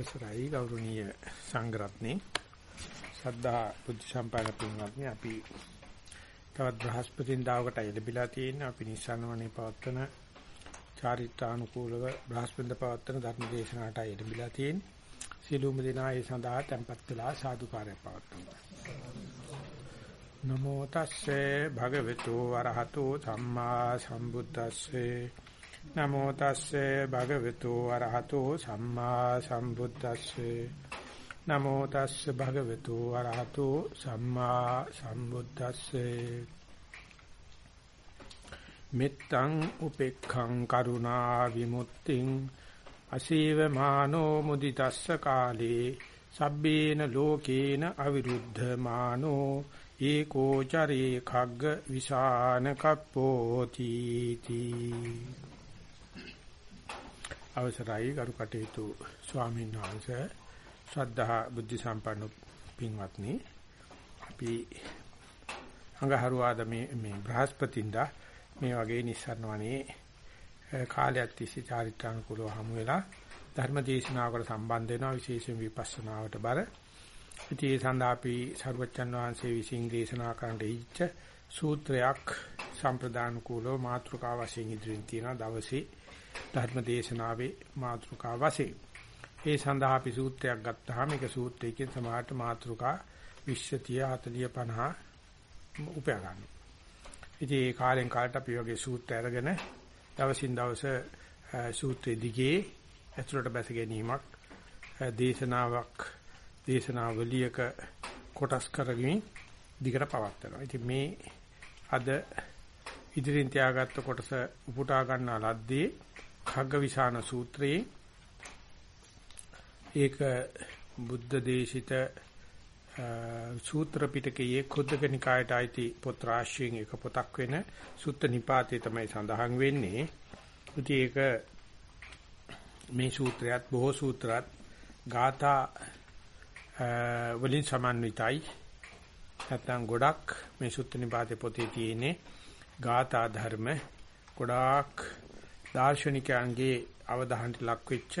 අවසරයි ගෞරවනීය සංඝරත්නේ. සද්ධා බුද්ධ සම්පන්න පින්වත්නි අපි තවත් බ්‍රහස්පතින් දාවකට එළඹිලා තියෙන අපි නිසන්වනේ පවත්වන චාරිත්‍රානුකූලව බ්‍රහස්පතින්ද පවත්වන ධර්ම දේශනාවට එළඹිලා තියෙන. සිළුම දෙනා ඒ සඳහා tempත් වෙලා සාදුකාරය පවත්වනවා නමෝ තස්සේ භගවතු වරහතෝ සම්මා සම්බුද්දස්සේ නමෝ තස්සේ භගවතු වරහතෝ සම්මා සම්බුද්දස්සේ. නමෝ තස්සේ භගවතු වරහතෝ සම්මා සම්බුද්දස්සේ. මෙත්තං උපේක්ඛං කරුණා විමුක්තිං අසීව මානෝ මුදිතස්ස කාලේ සබ්බේන ලෝකේන අවිරුද්ධ මානෝ ඒකෝ චරේ khagg විසාන කප්පෝති තී. අවසරයි ගරු කටයුතු ස්වාමීන් වහන්සේ ශ්‍රද්ධා බුද්ධ සම්පන්න පින්වත්නි අපි අඟහරුවාද මේ මේ බ්‍රහස්පතින්දා මේ වගේ නිස්සරණවනේ කාලයක් තිස්සේ චාරිත්‍රානුකූලව හමු වෙලා ධර්ම දේශනාවකට සම්බන්ධ වෙනවා විශේෂයෙන් විපස්සනාවට බර. ඉතින් ඒ සඳහා අපි සර්වචන් වහන්සේ විසින් දේශනා කරන්න ඉච්ඡ සූත්‍රයක් සම්ප්‍රදානුකූලව මාතෘකා වශයෙන් ඉදිරියෙන් තියෙන දවසේ ධර්ම දේශනාවේ මාතෘකා වශයෙන්. ඒ සඳහා අපි සූත්‍රයක් ගත්තාම ඒක සූත්‍රයකින් සමාහට මාතෘකා 20 30 40 50 උපයා ගන්නවා. ඉතින් ඒ කාලෙන් කාලට අපි වගේ සූත්‍ර අරගෙන දවසින් දවස සූත්‍රයේ දිගේ ඇතුළට බැස ගැනීමක් දේශනාවක් දේශනාවලියක කොටස් කරගෙන දිගට පවත්වනවා. ඉතින් මේ අද ඉදිරියෙන් තියාගත්ත කොටස උපුටා ගන්නා ලද්දේ khaggavisana සූත්‍රයේ ඒක බුද්ධ දේශිත සූත්‍ර පිටකයේ කුද්දක නිකායට අයිති පොත් රාශියෙන් එක පොතක් වෙන සුත්ත නිපාතේ තමයි සඳහන් වෙන්නේ. ඉතින් ඒක මේ සූත්‍රයත් බොහෝ සූත්‍රات ගාථා වලින් සමන්විතයි. නැත්නම් ගොඩක් මේ සුත්ත නිපාතේ පොතේ තියෙන්නේ ගාථා ධර්ම ගොඩාක් දාර්ශනිකයන්ගේ අවධානයට ලක් වෙච්ච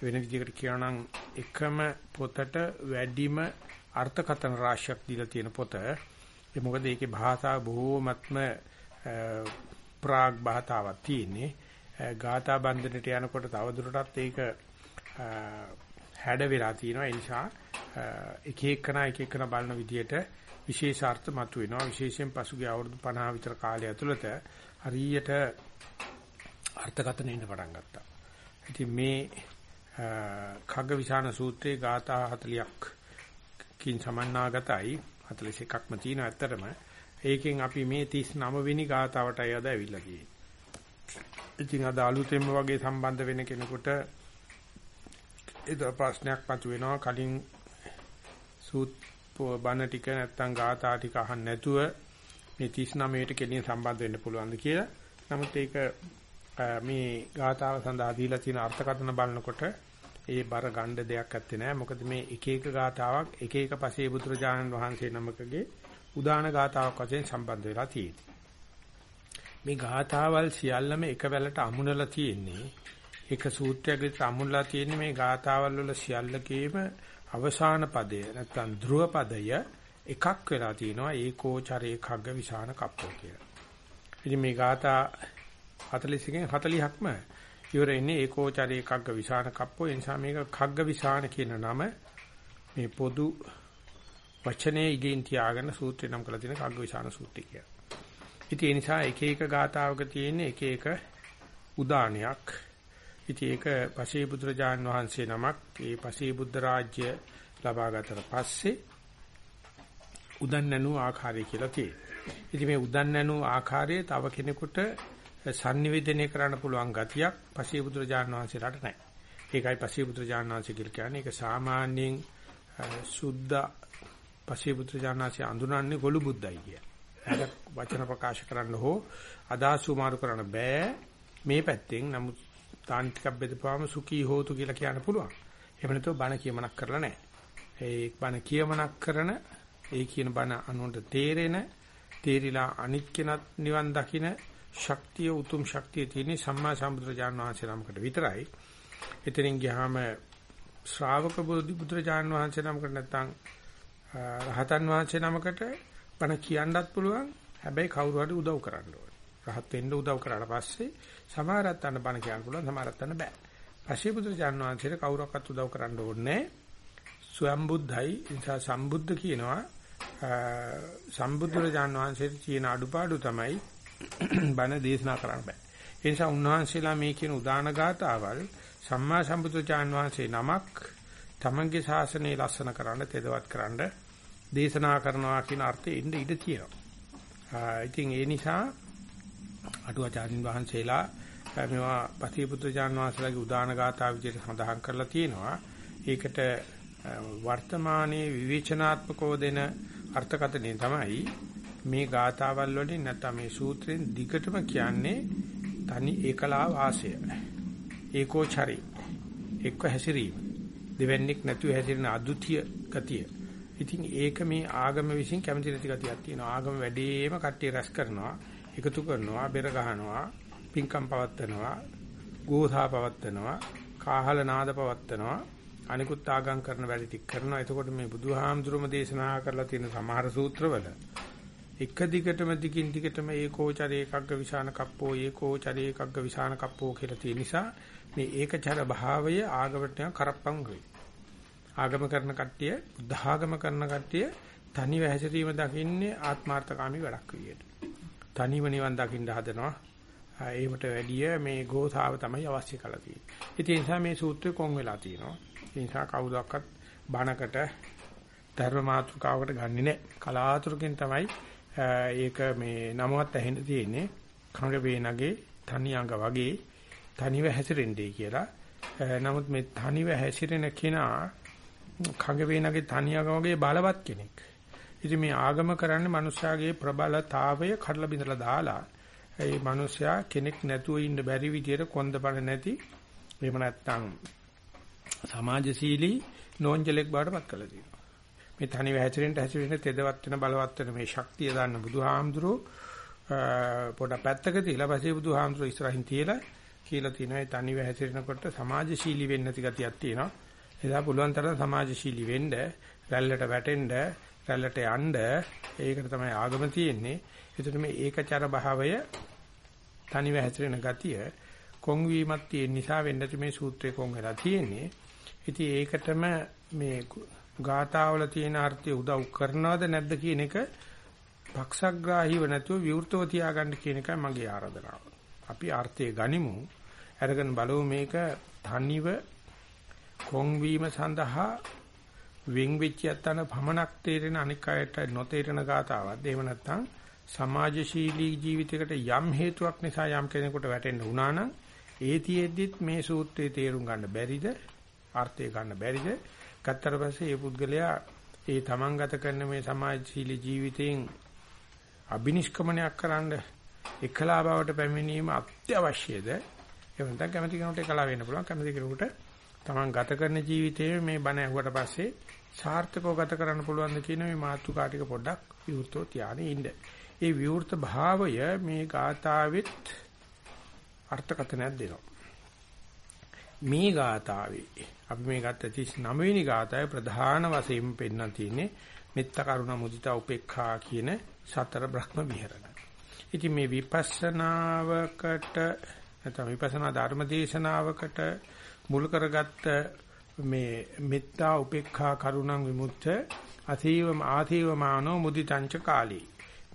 වෙන විදිහකට කියනවා නම් එකම පොතට වැඩිම අර්ථකථන රාශියක් දීලා තියෙන පොත. ඒ මොකද ඒකේ භාෂාව බොහෝමත්ම ප්‍රාග් භාෂාවක් තියෙන්නේ. ගාථා බන්ධනට යනකොට තවදුරටත් ඒක හැඩ වෙලා තියෙනවා. ඒ නිසා එක එකනා එක එකනා බලන විදිහට විශේෂාර්ථ මතුවෙනවා. විශේෂයෙන් පසුගිය අවුරුදු 50 විතර කාලය ඇතුළත හරියට අර්ථකථන එන්න පටන් ගත්තා. ඉතින් මේ khaggavisana සූත්‍රයේ ගාථා 40ක් කින් සමන්නාගතයි 41ක්ම තියෙනවා ඇත්තටම. ඒකෙන් අපි මේ 39 වෙනි ගාථාවටයි අද ඇවිල්ලා තියෙන්නේ. ඉතින් අද අලුතෙන්ම වගේ සම්බන්ධ වෙන කෙනෙකුට ඒක ප්‍රශ්නයක් මතුවෙනවා කලින් සූත් බණ ටික නැත්තම් ගාථා ටික අහන්න නැතුව මේ 39ට කෙලින් සම්බන්ධ වෙන්න පුළුවන්ද කියලා. නමුත් ඒක මේ ගාථාව සඳහා දීලා තියෙන අර්ථකථන බලනකොට ඒ බර ගණ්ඩ දෙයක් ඇත්තේ නැහැ. මොකද මේ එක එක ගාථාවක් එක එක පසේ බුදුරජාණන් වහන්සේ නමකගේ උදාන ගාථාවක් වශයෙන් සම්බන්ධ වෙලා තියෙනවා. මේ ගාථාවල් සියල්ලම එක වැලට අමුණලා තියෙන්නේ. එක සූත්‍රයකට අමුණලා තියෙන්නේ මේ ගාථාවල් වල සියල්ලකේම අවසාන පදය නැත්නම් ධ්‍රුව පදය එකක් වෙලා තියෙනවා ඒකෝචරේ khagga විසාන කප්පෝ කියලා. ඉතින් මේ ගාථා 41කින් 40ක්ම ඉවර ඉන්නේ ඒකෝචරේ කග්ග විසාන කප්පෝ ඒ නිසා මේක කග්ග විසාන කියන නම මේ පොදු වචනේ ඉගෙන් තියාගෙන සූත්‍රය නම් කරලා තියෙන කග්ග විසාන සූත්‍රය කියලා. ඉතින් ඒ නිසා එක එක ගාතාවක තියෙන එක එක උදානයක්. ඉතින් ඒක පසේ බුදුරජාන් වහන්සේ නමක් ඒ පසේ බුද්ධ රාජ්‍ය ලබා ගතට පස්සේ උදන්නනු ආකාරය කියලා තියෙනවා. ඉතින් මේ උදන්නනු ආකාරය තව කෙනෙකුට sannivedanaya කරන්න පුළුවන් ගතියක් පසේ බුදුරජාණන් වහන්සේලාට නැහැ. ඒකයි පසේ බුදුරජාණන් වහන්සේ කියලා කියන්නේ ඒක සාමාන්‍යයෙන් සුද්ධ පසේ බුදුරජාණන් වහන්සේ අඳුනන්නේ ගොළු බුද්දයි කිය. ඒක වචන ප්‍රකාශ කරන්න හෝ අදහස් සුමාරු කරන්න බෑ මේ පැත්තෙන්. නමුත් තාන්තික බෙදපාම සුඛී හෝතු කියලා කියන්න පුළුවන්. එහෙම නැත්නම් බණ කියමනක් කරලා නැහැ. ඒ බණ කියමනක් කරන ඒ කියන බණ අනුන්ට තේරෙන තේරිලා අනිත් කෙනත් නිවන් දකින්න ශක්තිය උතුම් ශක්තිය තියෙන සම්මා සම්බුදුරජාණන් වහන්සේ නමකට විතරයි. එතනින් ගියාම ශ්‍රාවක බුදුරජාන් වහන්සේ නමකට නැත්නම් රහතන් වහන්සේ නමකට බණ කියන්නත් පුළුවන්. හැබැයි කවුරු හරි උදව් කරන්න ඕනේ. රහත් වෙන්න උදව් කරාට පස්සේ සමහරත් අන්න බණ කියන්න පුළුවන් සමහරත් අන්න බෑ. පස්සේ බුදුරජාන් වහන්සේට කවුරක්වත් උදව් කරන්න ඕනේ ස්වයං බුද්ධයි නිසා සම්බුද්ධ කියනවා සම්බුදුරජාන් වහන්සේට තියෙන අඩුපාඩු තමයි බණ දේශනා කරන්න බෑ. ඒ නිසා උන්වහන්සේලා මේ කියන උදාන ගාතාවල් සම්මා සම්බුදුරජාන් වහන්සේ නමක් තමන්ගේ ශාසනය ලස්සන කරන්න තෙදවත් කරන්න දේශනා කරනවා කියන අර්ථයෙන් ඉඳ ඉඳ තියෙනවා. ඉතින් ඒ නිසා අටුවාචාර්යින් වහන්සේලා මේවා පතිපුත්‍රජාන් වහන්සේලාගේ උදාන ගාථා විදිහට සඳහන් කරලා තියෙනවා. ඒකට වර්තමානයේ විවේචනාත්මකව දෙන අර්ථකථනය තමයි මේ ගාථාවල් වලින් නැත්නම් මේ සූත්‍රෙන් දිගටම කියන්නේ තනි ඒකලා වාසය. ඒකෝචරි. එක්ක හැසිරීම. දෙවන්නේක් නැතුව හැසිරෙන අද්විතීය ගතිය. ඉතින් ඒක මේ ආගම විසින් කැමති නැති ගතියක් තියෙනවා. ආගම වැඩිම කට්ටිය රැස් කරනවා, එකතු කරනවා, බෙර ගහනවා, පින්කම් පවත්වනවා, ගෝසා පවත්වනවා, කාහල නාද පවත්වනවා. අනිකුත් ආගම් කරන වැඩි ටික කරනවා. එතකොට මේ බුදුහාමුදුරුවෝ දේශනා කරලා තියෙන සමහර සූත්‍රවල එක දිගටම දිගින් දිගටම ඒකෝචරේ එකග්ග විසාන කප්පෝ ඒකෝචරේ එකග්ග විසාන කප්පෝ කියලා තියෙන නිසා මේ ඒකචර භාවය ආගමට කරප්පම් වෙයි. ආගම කරන කට්ටිය බුද්ධාගම කරන කට්ටිය තනිව හැසිරීම දකින්නේ ආත්මార్థකාමී වැඩක් විදියට. තනිව නිවන් දකින්න හදනවා. ඒකට වැඩිය මේ ගෝසාව තමයි අවශ්‍ය කරලා තියෙන්නේ. ඒ නිසා මේ සූත්‍රය කොන් වෙලා තියෙනවා. ඒ නිසා කවුදක්වත් බණකට ධර්ම මාතෘකාවකට ගන්නෙ නෑ. කලාතුරකින් තමයි ඒක මේ නමවත් ඇහෙන්න තියෙන්නේ. කඟ වේනගේ තනි අඟ වගේ තනිව හැසිරෙන්නේ කියලා. නමුත් මේ තනිව හැසිරෙන කෙනා කඟ වේනගේ තනි අඟ වගේ බලවත් කෙනෙක්. ඉතින් මේ ආගම කරන්නේ මිනිස්යාගේ ප්‍රබලතාවය කඩලා බිඳලා දාලා ඒ මිනිස්යා කෙනෙක් නැතුව ඉන්න බැරි විදියට කොන්දපණ නැති එහෙම නැත්නම් සමාජශීලී නෝන්ජලෙක් බවටපත් කළා තියෙනවා. මේ තනිව හැසිරෙන්න හැසිරෙන්න තෙදවත් වෙන බලවත් වෙන මේ ශක්තිය දාන්න බුදුහාමුදුරෝ පොඩ පැත්තක තියලා පස්සේ බුදුහාමුදුරෝ ඉස්සරහින් තියලා කියලා තියෙනවා තනිව හැසිරෙනකොට සමාජශීලී වෙන්න නැති ගතියක් තියෙනවා. එදා පුළුවන් තරම් සමාජශීලී වෙන්න, රැල්ලට වැටෙන්න, රැල්ලට යන්න ඒකට තමයි ආගම තියෙන්නේ. ඒකට මේ ඒකචර භාවය තනිව හැසිරෙන ගතිය කොන් වීමක් තියෙන නිසා වෙන්න මේ සූත්‍රේ කොන් වෙලා තියෙන්නේ. ඉතින් ඒකටම මේ ගාථාවල තියෙන අර්ථය උදව් කරනවද නැද්ද කියන එක පක්ෂග්‍රාහීව නැතුව විවෘතව තියාගන්න කියන එකයි මගේ ආරාධනාව. අපි අර්ථය ගනිමු. අරගෙන බලමු මේක තනිව කොන් වීම සඳහා වෙන් වෙච්ච යත්තන භමනක් තේරෙන අනික් අයට නොතේරෙන ගාතාවක්. එහෙම නැත්නම් සමාජශීලී ජීවිතයකට යම් හේතුවක් නිසා යම් කෙනෙකුට වැටෙන්න වුණා නම් ඒ තියෙද්දිත් මේ සූත්‍රයේ තේරුම් ගන්න බැරිද? අර්ථය ගන්න බැරිද? ගත්තට පස්සේ මේ පුද්ගලයා ඒ තමන් ගත කරන මේ සමාජශීලී ජීවිතයෙන් අබිනිෂ්ක්‍මණයක් කරන්න එකලා බවට පැමිණීම අත්‍යවශ්‍යද? එහෙම නැත්නම් කැමති කෙනෙකුට එකලා වෙන්න පුළුවන්. කැමති කෙනෙකුට තමන් ගත කරන ජීවිතයේ මේ බණ ඇහුවට පස්සේ සාර්ථකව ගත කරන්න පුළුවන්ද කියන මේ මාතෘකා ටික පොඩ්ඩක් විවෘතව තියාගෙන ඉන්න. ඒ විවෘත භාවය මේ ගාථාවෙත් අර්ථකථනයක් දෙනවා. මේ ගාථාවේ. අපි මේ ගත්ත 39 වෙනි ගාථාවේ ප්‍රධාන වශයෙන් පෙන්වන්න තියෙන්නේ මෙත්ත කරුණා මුදිතා උපේක්ඛා කියන සතර බ්‍රහ්ම විහරණ. ඉතින් මේ විපස්සනාවකට නැත්නම් විපස්සනා ධර්ම දේශනාවකට මුල් කරගත්ත මේ මෙත්තා උපේක්ඛා කරුණං විමුක්ත අතීවම ආතීවමානෝ මුදිතංච කාලී.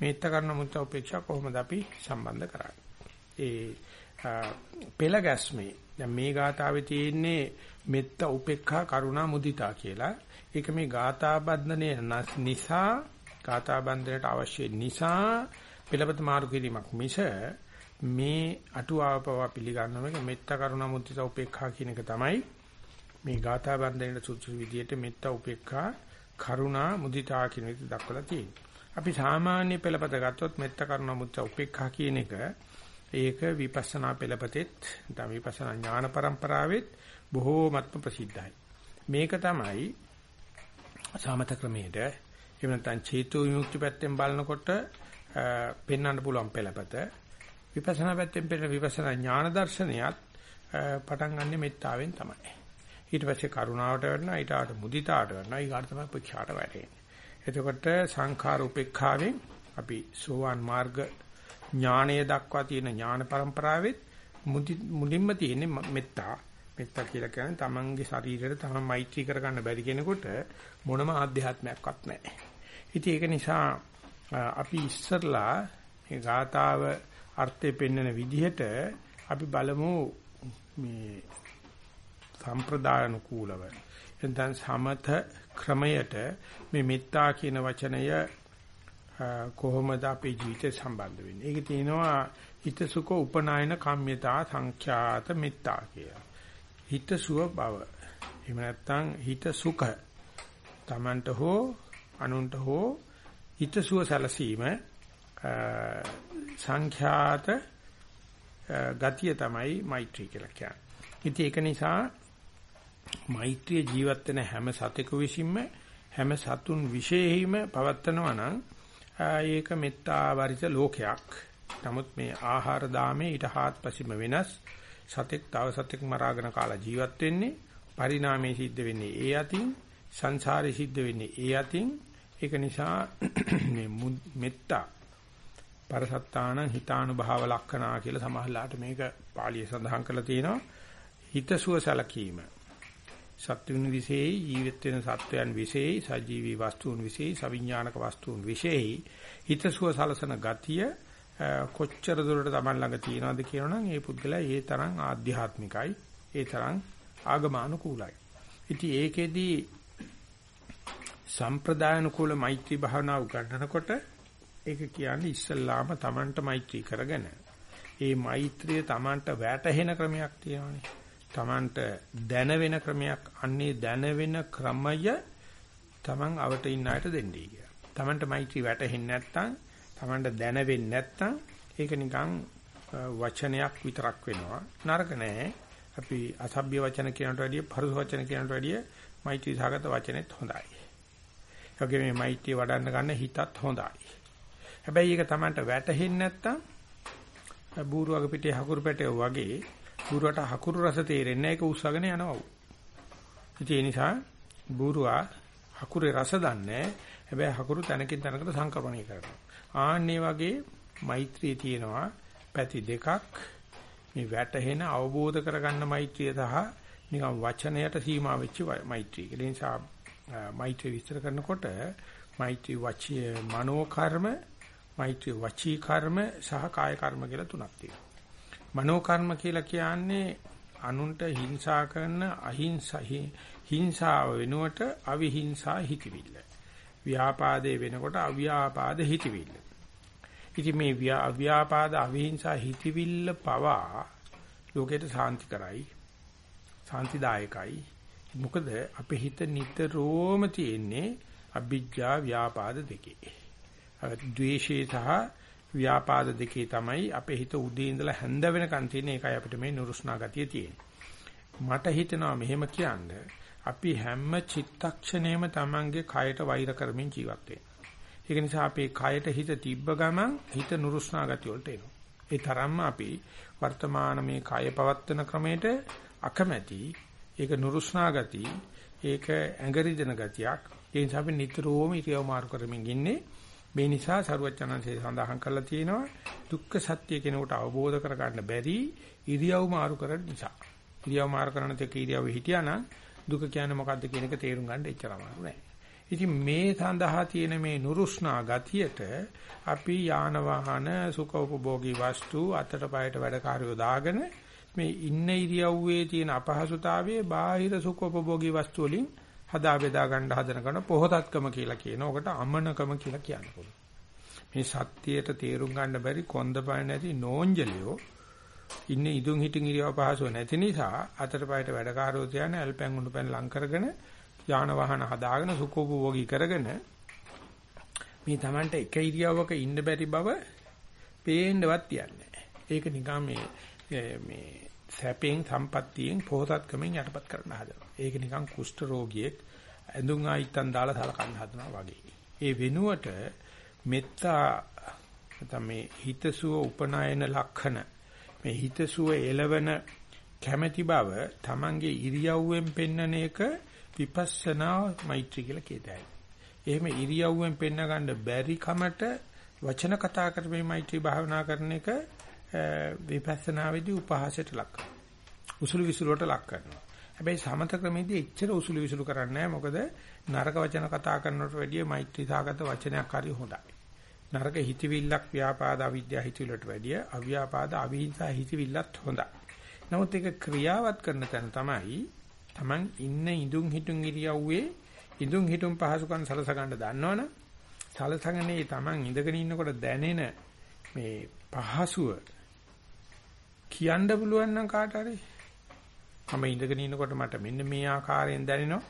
මෙත්ත කරන මුත්ත උපේක්ෂා කොහොමද අපි සම්බන්ධ කරන්නේ? ඒ පෙළ ගැස්මේ දැන් මේ ගාතාවේ තියෙන්නේ මෙත්ත උපේක්ඛා කරුණා මුදිතා කියලා ඒක මේ ගාථා බන්ධනය නිසා ගාථා බන්ධනයට අවශ්‍ය නිසා පෙළපත මාරු කිරීමක් මිස මේ අටුවාවපව පිළිගන්න මේක මෙත්ත කරුණා මුදිතා උපේක්ඛා කියන එක තමයි මේ ගාථා බන්ධනයේ සුසු විදියට මෙත්ත උපේක්ඛා කරුණා මුදිතා කියන එක දක්වලා තියෙනවා. අපි සාමාන්‍ය පෙළපත ගත්තොත් මෙත්ත කරුණා මුදිතා උපේක්ඛා කියන එක ඒක විපස්සනා පෙළපතෙත් නැත්නම් විපස්සනා ඥාන પરම්පරාවෙත් බොහෝමත්ම ප්‍රසිද්ධයි. මේක තමයි සමත ක්‍රමයේද එහෙම නැත්නම් චේතු විමුක්ති පැත්තෙන් බලනකොට පෙන්වන්න පුළුවන් පෙළපත විපස්සනා පැත්තෙන් පෙළ විපස්සනා ඥාන දර්ශනයත් පටන් ගන්නෙ මෙත්තාවෙන් තමයි. ඊට පස්සේ කරුණාවට වැටෙනවා ඊට ආට මුදිතාවට වැටෙනවා ඊගාට තමයි උපේක්ෂාට වැටෙන්නේ එතකොට සංඛාර උපේක්ඛාවෙන් අපි සෝවාන් මාර්ග ඥානය දක්වා තියෙන ඥාන પરම්පරාවෙත් මුලින්ම තියෙන්නේ මෙත්තා මෙත්තා කියලා කියන්නේ තමන්ගේ ශරීරයට තමන් මෛත්‍රී කරගන්න බැරි කෙනෙකුට මොනම ආධ්‍යාත්මයක්වත් නැහැ. ඉතින් ඒක නිසා අපි ඉස්සරලා මේ ගාතාව අර්ථය පෙන්වන විදිහට අපි බලමු මේ සම්ප්‍රදායනුකූලව එතෙන් සමත ක්‍රමයට මේ මෙත්තා කියන වචනය කොහොමද අපේ ජීවිතේ සම්බන්ධ වෙන්නේ? ඒකේ තියෙනවා හිත සුඛ උපනායන කම්මිතා සංඛ්‍යාත මෙත්තා කියලා. හිත සුව බව. එහෙම නැත්නම් හිත සුඛ. Tamanට හෝ අනුන්ට හෝ හිත සුව සැලසීම සංඛ්‍යාත ගතිය තමයි මෛත්‍රී කියලා කියන්නේ. ඉතින් ඒක නිසා මෛත්‍රිය ජීවත් වෙන හැම සතෙකු විසින්ම හැම සතුන් විශේෂෙහිම පවත්නවා නම් ඒක මෙත්තා වරිත ලෝකයක්. නමුත් මේ ආහාර දාමේ ඊට හාත්පසින්ම වෙනස්. සතෙක් තව සතෙක් මරාගෙන කාලා ජීවත් වෙන්නේ. පරිණාමයේ සිද්ධ වෙන්නේ ඒ අතින්. සංසාරේ සිද්ධ වෙන්නේ ඒ අතින්. ඒක නිසා මේ මෙත්තා. පරසත්තාන හිතානුභාව ලක්ෂණා කියලා සමහරලාට මේක පාළිය සඳහන් කරලා තියෙනවා. හිතසුව සලකීම. සත්වුන් විශේෂයි ජීවිත වෙන සත්වයන් විශේෂයි සජීවී වස්තුන් විශේෂයි සවිඥානික වස්තුන් විශේෂයි. හිතසුව සලසන ගතිය කොච්චර දුරට Taman ළඟ තියනවද කියනවනම් ඒ පුද්ගලයා ඒ තරම් ආධ්‍යාත්මිකයි ඒ තරම් ආගමානුකූලයි. ඉතින් ඒකෙදී සම්ප්‍රදායනුකූල මෛත්‍රී භාවනාව උගන්වනකොට ඒක කියන්නේ ඉස්සල්ලාම Tamanට මෛත්‍රී කරගෙන ඒ මෛත්‍රිය Tamanට වැටහෙන ක්‍රමයක් තියෙනවානේ. Tamanට දැන වෙන ක්‍රමයක් අන්නේ දැන වෙන ක්‍රමය Taman අවට ඉන්න අයට දෙන්නේ කියලා. Tamanට මෛත්‍රී වැටහෙන්නේ නැත්නම් Tamanට දැන වෙන්නේ නැත්නම් ඒක නිකන් වචනයක් විතරක් වෙනවා. නරක නෑ. අපි අසභ්‍ය වචන කියනට වැඩිය පරුස වචන කියනට වැඩිය මෛත්‍රී සාගත වචනේත් හොඳයි. ඒගොල්ලෝ මේ මෛත්‍රී වඩන්න ගන්න හිතත් හොඳයි. හැබැයි ඒක Tamanට වැටහෙන්නේ නැත්නම් බූරුවක පිටේ හකුරු පැටේ වගේ බූරුවට හකුරු රස තේරෙන්නේ ඒක උස්සගෙන යනවා. ඒ නිසා බූරුවා හකුරේ රස දන්නේ හැබැයි හකුරු තැනකින් තැනකට සංක්‍රමණය කරනවා. ආන්නේ වගේ මෛත්‍රිය තියෙනවා පැති දෙකක් මේ වැටහෙන අවබෝධ කරගන්න මෛත්‍රිය සහ නිකන් වචනයට සීමා වෙච්ච මෛත්‍රිය. ඒ නිසා මෛත්‍රිය විස්තර කරනකොට මෛත්‍රී වචී මනෝ කර්ම මෛත්‍රී වචී කර්ම සහ කාය කර්ම කියලා තුනක් තියෙනවා. මනෝ කර්ම කියලා කියන්නේ අනුන්ට හිංසා කරන අහිංසා හිංසාව වෙනුවට අවිහිංසා හිතවිල්ල. ව්‍යාපාදේ වෙනකොට අව්‍යාපාද හිතවිල්ල. ඉතින් මේ අව්‍යාපාද අවිහිංසා හිතවිල්ල පවා ලෝකයට සාන්ති කරයි. සාන්තිදායකයි. මොකද අපේ හිත නිතරම තියෙන්නේ අභිජ්ජා ව්‍යාපාද දෙකේ. ද්වේෂේ සහ ව්‍යාපාද දෙකේ තමයි අපේ හිත උදේ ඉඳලා හැන්ද වෙනකන් තියෙන එකයි අපිට මේ නුරුස්නා ගතිය තියෙන්නේ. මට හිතෙනවා මෙහෙම කියන්නේ අපි හැම චිත්තක්ෂණයම Tamange කයට වෛර කරමින් ජීවත් ඒක නිසා අපේ කයට හිත තිබ්බ ගමන් හිත නුරුස්නා ගතිය වලට එනවා. ඒ තරම්ම අපි වර්තමාන මේ කය පවත්තන ක්‍රමයට අකමැති ඒක නුරුස්නා ගති ඒක ඇඟරිදෙන ගතියක් ඒ නිසා අපි නිතරම ඉරියව් මාරු කරමින් ඉන්නේ මේ නිසා සරුවචනන්සේ සඳහන් කරලා තියෙනවා දුක්ඛ සත්‍ය කෙනෙකුට අවබෝධ කරගන්න බැරි ඉරියව් මාරු කරන නිසා. ඉරියව් මාරු කරන තේ ඉරියව් හිටියානම් දුක කියන්නේ මොකද්ද කියන එක තේරුම් ගන්න එච්චර අමාරු නෑ. ඉතින් මේ සඳහා තියෙන මේ නුරුස්නා ගතියට අපි යාන වාහන සුඛ උපභෝගී වස්තු අතට පයට වැඩකාරයෝ දාගෙන මේ ඉන්න ඉරියව්වේ තියෙන අපහසුතාවයේ බාහිර සුඛ උපභෝගී වස්තු වලින් හදා බෙදා ගන්න හදන කරන පොහොසත්කම කියලා කියන. ඔකට අමනකම කියලා කියන්න පුළුවන්. මේ සත්‍යයට තේරුම් ගන්න බැරි කොන්දපය නැති නෝන්ජලියෝ ඉන්නේ ඉදුන් හිටින් ඉරියව පහසුව නැති නිසා අතට පයට වැඩකාරෝ තියන ඇල්පැන් උණුපැන් ලං කරගෙන යාන වාහන හදාගෙන සුඛෝපභෝගී කරගෙන මේ Tamanට එක ඉරියව්වක ඉන්න බැරි බව පේන්නවත් තියන්නේ. ඒක නිකන් මේ මේ සැපෙන් සම්පත්තියෙන් පොහොසත්කමෙන් යටපත් කරන්න හදනවා. ඒක නිකන් කුෂ්ඨ රෝගියෙක් ඇඳුම් ආයිත්තන් දාලා සලකන්න හදනවා වගේ. ඒ වෙනුවට මෙත්තා නැත්නම් මේ හිතසුව උපනායන ලක්ෂණ මේ හිතසුව එළවන කැමැති බව Tamange ඉරියව්වෙන් පෙන්නන එක විපස්සනා මෛත්‍රී කියලා කියතයි. එහෙම ඉරියව්වෙන් පෙන්න ගන්න බැරි කමට වචන කතා කරමින් මෛත්‍රී භාවනා කරන එක විපස්සනාවේදී උපහාසයට ලක් කරනවා. උසුළු විසුළුවට ලක් කරනවා. හැබැයි සමත ක්‍රමෙදී එච්චර උසුළු විසුළු කරන්නේ නැහැ. මොකද නරක වචන කතා කරනවට වැඩිය මෛත්‍රී සාගත වචනයක් හරි හොඳයි. නරක හිතවිල්ලක් ව්‍යාපාද අවිද්‍යාව හිතවිල්ලට වැඩිය අව්‍යාපාද අවිහිංසා හිතවිල්ලත් හොඳයි. නමුත් ඒක ක්‍රියාවත් කරන තැන තමයි Taman ඉන්න ඉදුන් හිටුන් ඉරියව්වේ ඉදුන් හිටුන් පහසුකම් සලස ගන්න දන්නවනම් සලසගනේ Taman ඉඳගෙන ඉන්නකොට දැනෙන මේ පහසුව කියන්න පුළුවන් නම් කාට හරි මම ඉඳගෙන ඉන්නකොට මට මෙන්න මේ ආකාරයෙන් දැනෙනවා.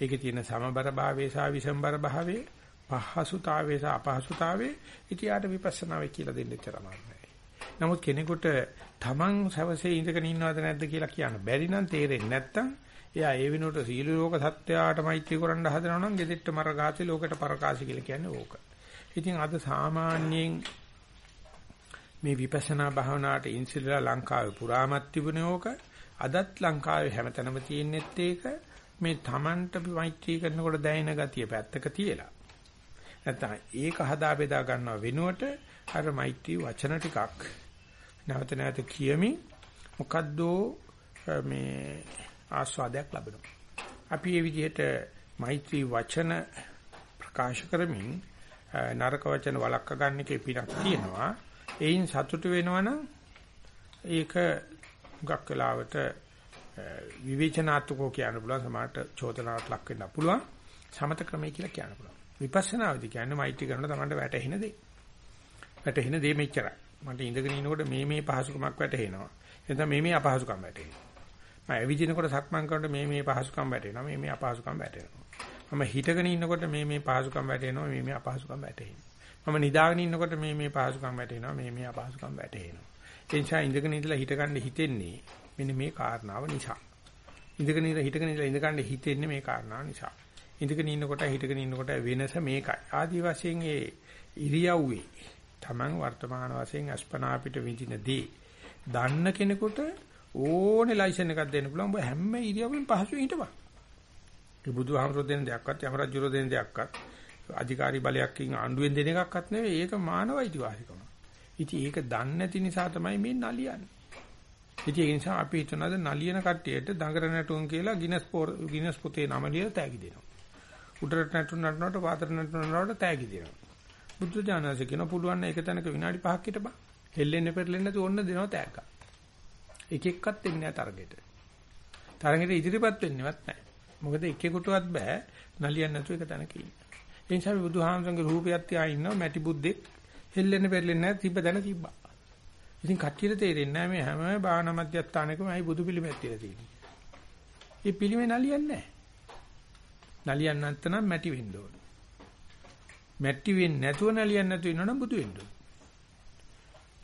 ඒකේ තියෙන සමබර භාවයේ සහ විසම්බර භාවයේ පහසුතාවයේ සහ අපහසුතාවයේ ඉතියාට විපස්සනාවේ කියලා දෙන්න තරමයි. නමුත් කෙනෙකුට Taman සවසේ ඉඳගෙන ඉන්නවද නැද්ද කියලා කියන්න බැරි නම් තේරෙන්නේ නැත්තම් එයා ඒ වෙනුවට සීල ලෝක සත්‍යයට මෛත්‍රී කරන්න හදනවා නම් gedette මරගාති ලෝකයට පරකාසි කියලා කියන්නේ ඕක. ඉතින් අද සාමාන්‍යයෙන් මේ විපස්සනා භාවනාවට ඉන්සිලා ලංකාවේ පුරාමත් තිබුණේ ඕක. අදත් ලංකාවේ හැමතැනම තියෙනෙත් ඒක මේ Tamanට මෛත්‍රී කරනකොට දැනෙන ගතිය පැත්තක තියලා. නැත්නම් ඒක හදා බෙදා ගන්නව වෙනුවට අර මෛත්‍රී වචන ටිකක් නැවත නැවත කියමින් මොකද්ද මේ ආස්වාදයක් ලැබෙනවා. අපි මේ විදිහට මෛත්‍රී වචන ප්‍රකාශ කරමින් නරක වචන වළක්ව ගන්න එකේ පිටක් තියෙනවා. එයින් සතුට වෙනවනම් ඒක හුඟක් වෙලාවට විවේචනාත්මකව කියන්න පුළුවන් සමහරට චෝදනාවට ලක් වෙන්න පුළුවන් සමත ක්‍රමය කියලා කියන්න පුළුවන්. විපස්සනාවේදී කියන්නේ මෛත්‍රී කරනකොට තමයි වැටෙන දේ. වැටෙන දේ මෙච්චරයි. මට ඉඳගෙන ඉනකොට මේ මේ පහසුකමක් වැටෙනවා එතන මේ මේ අපහසුකම් වැටෙනවා මම ඇවිදිනකොට සක්මන් කරනකොට මේ මේ පහසුකම් වැටෙනවා මේ මේ අපහසුකම් වැටෙනවා. මම හිටගෙන ඉන්නකොට මේ මේ පහසුකම් වැටෙනවා මේ මේ අපහසුකම් වැටෙනවා. මම නිදාගෙන ඉන්නකොට මේ මේ පහසුකම් වැටෙනවා මේ මේ අපහසුකම් වැටෙනවා. ඒ නිසා ඉඳගෙන ඉඳලා හිට ගන්න හිතෙන්නේ මෙන්න මේ කාරණාව නිසා. ඉඳගෙන ඉඳලා හිටගෙන ඉඳලා ඉඳ ගන්න හිතෙන්නේ මේ කාරණාව නිසා. ඉඳගෙන ඉන්නකොට හිටගෙන ඉන්නකොට වෙනස මේකයි. ආදි වශයෙන් ඒ ඉරියව්වේ Taman වර්තමාන වශයෙන් අස්පනා පිට විඳිනදී දන්න කෙනෙකුට ඕනේ ලයිසන් එකක් දෙන්න පුළුවන්. ඔබ හැම ඉරියව්වෙන් පහසු හිටපන්. ඒ බුදුහාමරෝ දෙන දෙයක්වත් යමරජුරෝ දෙන දෙයක්වත් අධිකාරී බලයක්කින් ආණ්ඩුවෙන් දෙන එකක්වත් නෙවෙයි. ඒක මානව අයිතිවාසිකම. ඉතින් ඒක දන්නේ නැති නිසා තමයි මේ නලියන්නේ. ඉතින් ඒ නිසා අපි හිතනවාද නලියන කට්ටියට දඟර නැටුම් කියලා ගිනස් ගිනස් පොතේ නම ලියලා තෑගි දෙනවා. උඩරට නැටුම් නටනකොට පාතර නැටුම් නටනකොට තෑගි දෙනවා. බුද්ධ ඥානසේ කියන පුළුවන් නම් එක තැනක විනාඩි 5ක් හිටපන්. හෙල්ලෙන්න පෙරලෙන්න නැතුව ඔන්න දෙනවා තෑග්ග. එක එක්කත් එන්නේ නැහැ තරගෙට. තරගෙට ඉදිරිපත් වෙන්නේවත් නැහැ. මොකද එකෙකුටවත් බෑ නලියන්න නැතුව එක තැනක ඉන්න. ඒ නිසා බුදුහාමසංගේ රූපයක් තියා ඉන්නවා මැටි බුද්දෙක් හෙල්ලෙන්න පෙරලෙන්නේ නැහැ තිබ්බ දැන තිබ්බා. ඉතින් කට්ටියට තේරෙන්නේ නැහැ මේ හැම භාවනා මධ්‍යස්ථානකම අයි බුදු පිළිමයක් තියලා තියෙන්නේ. මේ පිළිමේ නලියන්නේ නැහැ. නලියන්න නැත්නම් මැටි වෙන්න ඕන. මැටි වෙන්නේ නැතුව නලියන්න නැතුව ඉන්නවනම් බුදු වෙන්න ඕන.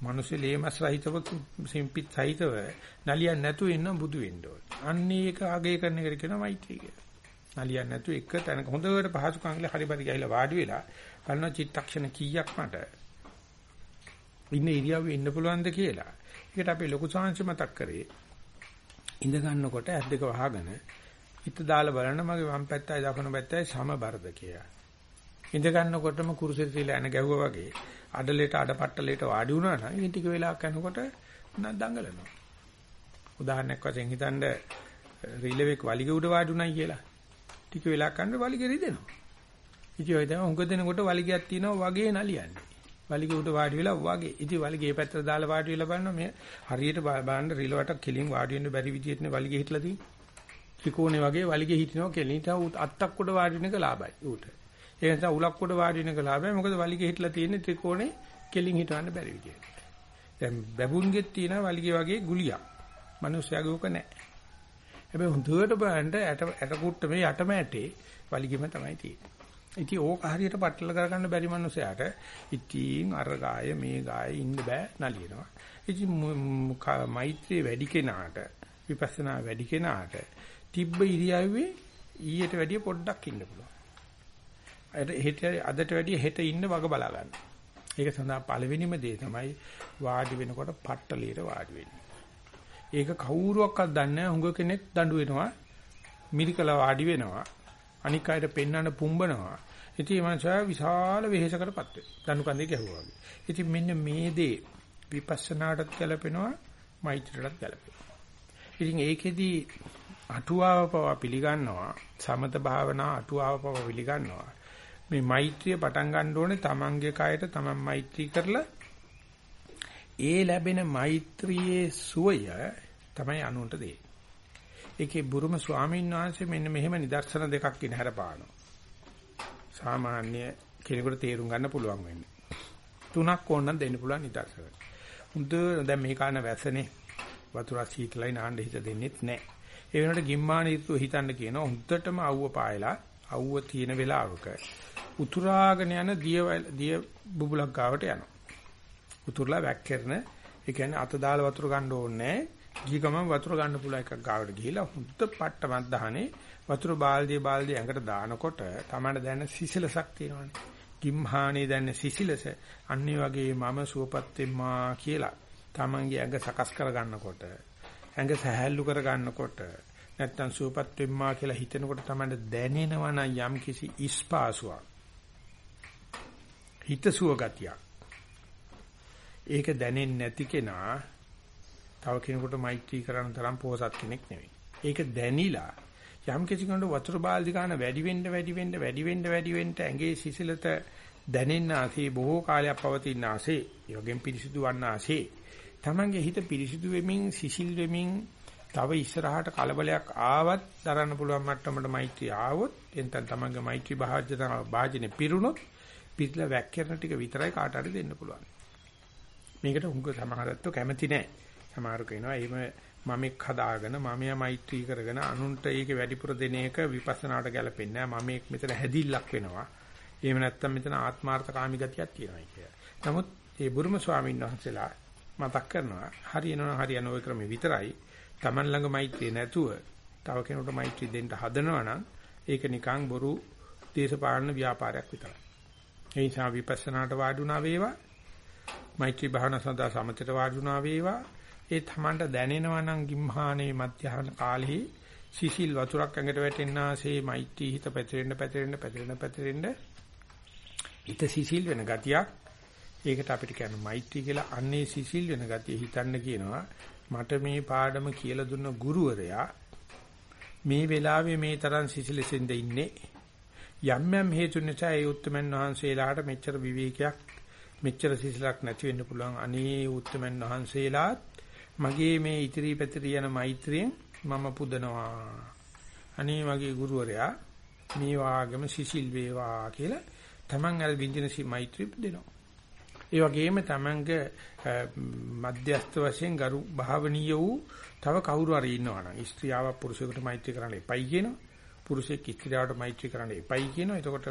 මිනිස්සු ලේමස් රහිතව සිම්පිත් සහිතව නලියන්න නැතුව ඉන්න බුදු වෙන්න ඕන. අන්න ඒක අගය කරන එකට කියනවා මෛත්‍රී කියලා. නලියන්න නැතුව එක තැනක හොඳට පහසුකම් ගිහලා හරි පරි ගිහලා වාඩි වෙලා බලන චිත්තක්ෂණ කීයක් මට ඉන්න ඉරියව්වේ ඉන්න පුළුවන්ද කියලා. ඒකට අපි ලොකු සාංශ මතක් කරේ. ඉඳ ගන්නකොට ඇස් දෙක වහගෙන හිත දාලා බලන්න මගේ වම් පැත්තයි දකුණු පැත්තයි සමබරද කියලා. ඉඳ ගන්නකොටම කුරුසෙට තියලා එන ගැහුවා වගේ අඩලෙට අඩපට්ටලෙට වාඩි වුණා නම් ඉතින් ටික වෙලාවක් යනකොට දඟලනවා. උදාහරණයක් වශයෙන් හිතන්න රිලෙවෙක් වලිග උඩ වාඩි උනායි කියලා. ටික වෙලාවක් යනකොට වලිග රිදෙනවා. ඉතින් ඔය දැන් උඟ දෙනකොට වලිගයක් තියෙනවා වගේ නලියන්නේ. වලිගේ උඩ වාඩි වෙලා වගේ. ඉතින් වලිගේ පැත්තට දාලා වාඩි වෙලා බලනවා මේ හරියට බලන්න රිලවට කෙලින් වාඩි වෙන්න බැරි විදිහටනේ වලිගේ හිටලා තියෙන්නේ. ත්‍රිකෝණේ වගේ වලිගේ හිටිනවා කෙලින්ට අත්තක් උඩ වාඩි වෙන එක ලාභයි ඌට. ඒ නිසා උලක් උඩ වාඩි වෙන එක ලාභයි. මොකද වලිගේ හිටලා තියෙන්නේ ත්‍රිකෝණේ කෙලින් හිටවන්න බැරි විදිහට. දැන් බැබුන්ගෙත් තියෙන වලිගේ වගේ ගුලියක්. මිනිස්යාගේ උක නැහැ. හැබැයි හොඳට බලන්න ඇට ඇට කුට්ට මේ යටම ඇටේ වලිගෙම තමයි තියෙන්නේ. ඉතින් ඕක හරියට පටල කරගන්න බැරි මනුස්සයාට ඉතින් අර ගාය මේ ගාය ඉන්න බෑ නලියනවා. ඉතින් මෛත්‍රී වැඩි කෙනාට විපස්සනා වැඩි කෙනාට තිබ්බ ඉරියව්වේ ඊට වැඩිය පොඩ්ඩක් ඉන්න පුළුවන්. හෙට අදට වැඩිය හෙට ඉන්න වග බලා ගන්න. ඒක සඳහා පළවෙනිම දේ තමයි වාඩි වෙනකොට පට්ටලියට වාඩි වෙන්නේ. ඒක කවුරුවක්වත් දන්නේ නැහැ. හුඟ කෙනෙක් දඬු වෙනවා. මිරිකලා වාඩි වෙනවා. අනික් අයට පෙන්වන්න පුම්බනවා. ඉතින් මේ මනුස්සයා විශාල වෙහෙසකටපත් වෙනවා. දණු කන්දේ ගැහුවා වගේ. ඉතින් මෙන්න මේ දේ විපස්සනාටත් ගැලපෙනවා, මෛත්‍රියටත් ගැලපෙනවා. ඉතින් ඒකෙදි අටුවාව පව පිළිගන්නවා, සමත භාවනා අටුවාව පව පිළිගන්නවා. මේ මෛත්‍රිය පටන් ගන්න ඕනේ තමන්ගේ කයට තමන් මෛත්‍රී කරලා ඒ ලැබෙන මෛත්‍රියේ සුවය තමයි අනුන්ට දෙන්නේ. ඒකේ බුරුම ස්වාමීන් වහන්සේ මෙන්න මෙහෙම නිදර්ශන දෙකක් ඉන හැරපානවා. සාමාන්‍ය කෙනෙකුට තේරුම් ගන්න පුළුවන් වෙන්නේ. තුනක් ඕනනම් දෙන්න පුළුවන් නිදර්ශන. හුඳ දැන් මේ කාණ වැසනේ වතුර සීතලයි නාන්න හිත දෙන්නෙත් නැහැ. ඒ වෙනකොට ගිම්මාන ඍතුව හිතන්න කියනවා හුද්දටම අවුව පායලා අවුව තියෙන වෙලාවක උතුරාගෙන යන දිය දිය බුබුලක් ගාවට යනවා. උතුරලා වැක්කරන ඒ කියන්නේ අත දාලා වතුර ගන්න ඕනේ ගිය ගමන් වතුර ගන්න පුළුවන් එකක් ගාවට ගිහිලා හුද්ද පට්ටමත් දහනේ වතුර බාල්දිය බාල්දිය ඇඟට දානකොට තමයි දැනෙන සිසිලසක් තියෙනවානේ. කිම්හානේ දැනෙන සිසිලස අන්නේ වගේ මම සුවපත් වෙම්මා කියලා තමන්ගේ ඇඟ සකස් කර ගන්නකොට ඇඟ සහැල්ලු කර ගන්නකොට නැත්තම් සුවපත් වෙම්මා කියලා හිතනකොට තමයි දැනෙනවා නම් යම් කිසි ඉස්පාසුවක් හිතසුව ගතියක්. ඒක දැනෙන්නේ නැති කෙනා තව කෙනෙකුට මෛත්‍රී කරන තරම් පොහසත් කෙනෙක් නෙවෙයි. ඒක දැනිලා යම් කිසි කෙනෙකුට වතුර බාල්දි ගන්න වැඩි වෙන්න වැඩි වෙන්න වැඩි වෙන්න වැඩි වෙන්න ඇඟේ සිසිලත දැනෙන්න ආසේ බොහෝ කාලයක් පවතින ආසේ ඒ වගේම පිරිසිදු වන්න ආසේ තමන්ගේ හිත පිරිසිදු වෙමින් සිසිල් වෙමින් තව ඉස්සරහට කලබලයක් ආවත් දරන්න පුළුවන් මට්ටමට මෛත්‍රී ආවොත් එතෙන් තමන්ගේ මෛත්‍රී භාජන භාජනේ පිරුණොත් පිටලා වැක්කිරන ටික විතරයි කාට හරි දෙන්න පුළුවන්. මේකට උංග සමහරත්ව කැමති නැහැ. සමහරු කියනවා එහෙම මමෙක් හදාගෙන මමයා මෛත්‍රී කරගෙන අනුන්ට ඒක වැඩිපුර දෙන එක විපස්සනාට ගැලපෙන්නේ නැහැ. මමෙක් මෙතන හැදිල්ලක් වෙනවා. එහෙම නැත්නම් මෙතන ආත්මార్థකාමී ගතියක් තියෙනවා කියලා. නමුත් මේ බුරුම ස්වාමීන් වහන්සේලා මතක් කරනවා හරියනවා හරියන ওই ක්‍රමේ විතරයි. Taman ළඟ මෛත්‍රිය නැතුව තව කෙනෙකුට මෛත්‍රී දෙන්න හදනවා නම් ඒක නිකං බොරු දේශපාලන ව්‍යාපාරයක් විතරයි. ඒ නිසා විපස්සනාට වාඩි වුණා වේවා මෛත්‍රී භාවනා සඳහා සමතට වාඩි වුණා වේවා ඒ තමන්ට දැනෙනවා නම් ගිම්හානේ මධ්‍යහන කාලේ සිසිල් වතුරක් ඇඟට වැටෙන්නාසේ මෛත්‍රී හිත පැතිරෙන්න පැතිරෙන්න පැතිරෙන්න පැතිරෙන්න හිත සිසිල් වෙන ගතියක්. ඒකට අපිට කියන්නේ මෛත්‍රී කියලා. අන්නේ සිසිල් වෙන ගතිය හිතන්න කියනවා. මට මේ පාඩම කියලා දුන්න ගුරුවරයා මේ වෙලාවේ මේ තරම් සිසිලසෙන්ද ඉන්නේ? යම් යම් හේතු නිසා ඒ උත්තමන් වහන්සේලාට මෙච්චර විවේකයක් මෙච්චර සිසිලක් නැති වෙන්න පුළුවන්. අනේ උත්තමන් වහන්සේලාත් මගේ මේ ඉතිරි පැතිරි යන මෛත්‍රියෙන් මම පුදනවා අනේ මගේ ගුරුවරයා මේ වාගම සිසිල් වේවා කියලා Taman අර විඳින මෛත්‍රිය දෙනවා ඒ වගේම Tamanගේ මධ්‍යස්ත වශයෙන් ගරු භාවනීය වූ තව කවුරු හරි ඉන්නවනම් ස්ත්‍රියාව පුරුෂයෙකුට මෛත්‍රී කරන්න එපයි කියනවා පුරුෂයෙක් ස්ත්‍රියට මෛත්‍රී කරන්න එපයි කියනවා. එතකොට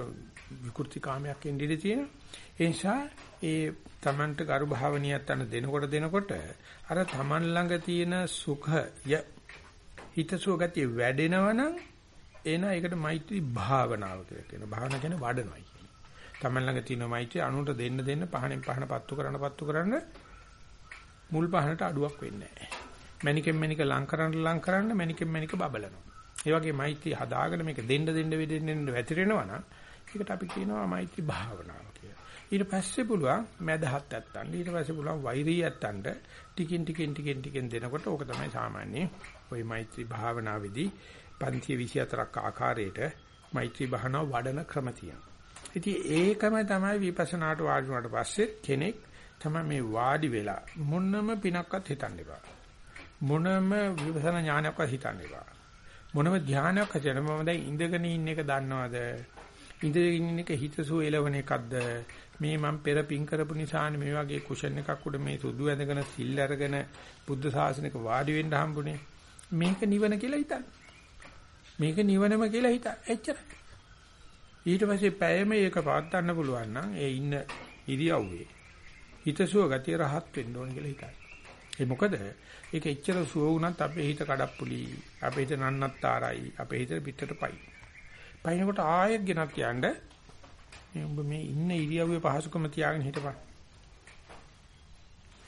විකෘති කාමයක් එන්න ඉඩ තියෙනවා. ඒ නිසා ඒ Tamanට ගරු භාවනියක් තන දෙනකොට දෙනකොට අර Taman ළඟ තියෙන සුඛය හිතසුව ගතිය වැඩෙනවනම් එන ඒකට මෛත්‍රී භාවනාව කියලා කියනවා. භාවනා කියන්නේ වඩනවායි කියන්නේ. Taman ළඟ තියෙන මෛත්‍රී අනුන්ට දෙන්න දෙන්න පහනෙන් පහන පත්තු කරන පත්තු කරන්න මුල් පහනට අඩුවක් වෙන්නේ නැහැ. මණිකෙන් මණික ලං කරන්න ලං කරන්න මණිකෙන් මණික බබලනවා. ඒ වගේ මෛත්‍රී හදාගෙන මේක දෙන්න දෙන්න වෙදෙන්න වැතිරෙනවා නම් ඒකට අපි කියනවා මෛත්‍රී භාවනාව කියලා. ඊට පස්සේ පුළුවන් මදහත් නැත්තන් ඊට පස්සේ පුළුවන් වෛරී නැත්තන්ට ටිකින් ටිකින් ටිකින් ටිකින් දෙනකොට ඕක තමයි සාමාන්‍ය ওই මෛත්‍රී භාවනාවේදී පන්ති 24ක් ආකාරයට මෛත්‍රී භාවනාව වඩන ක්‍රම තියෙනවා. ඉතින් ඒකම තමයි විපස්සනාට වාඩි වුණාට පස්සේ කෙනෙක් තමයි මේ වාඩි වෙලා මොනම පිනක්වත් හිතන්න එපා. මොනම විපස්සනා ඥානයක්වත් හිතන්න එපා. මොනම ධානයක් හදන මම දැන් ඉඳගෙන ඉන්න එක දන්නවද? ඉඳගෙන ඉන්න එක හිතසුව එලවන එකක්ද? මේ මම පෙර පින් කරපු නිසානේ මේ වගේ කුෂන් එකක් උඩ මේ සුදු ඇඳගෙන සිල් අරගෙන බුද්ධ ශාසනයක වාඩි වෙන්න හම්බුනේ. මේක නිවන කියලා හිතන්න. මේක නිවනම කියලා හිත. එච්චරයි. ඊට පස්සේ පැයම ඒක පවත් ගන්න පුළුවන් නම් ඒ ඉන්න ඉරියව්වේ හිතසුව ගතිය රහත් වෙන්න ඕන කියලා හිතන්න. ඒ මොකද ඒක එච්චර සුව වුණත් අපේ හිත කඩප්පුලි අපේ හිත නන්නත්තරයි අපේ හිත පිටට පයි පයින්කොට ආයෙත් ගෙනත් යන්න මේ ඔබ මේ ඉන්න ඉරියව්වේ පහසුකම තියාගෙන හිටපන්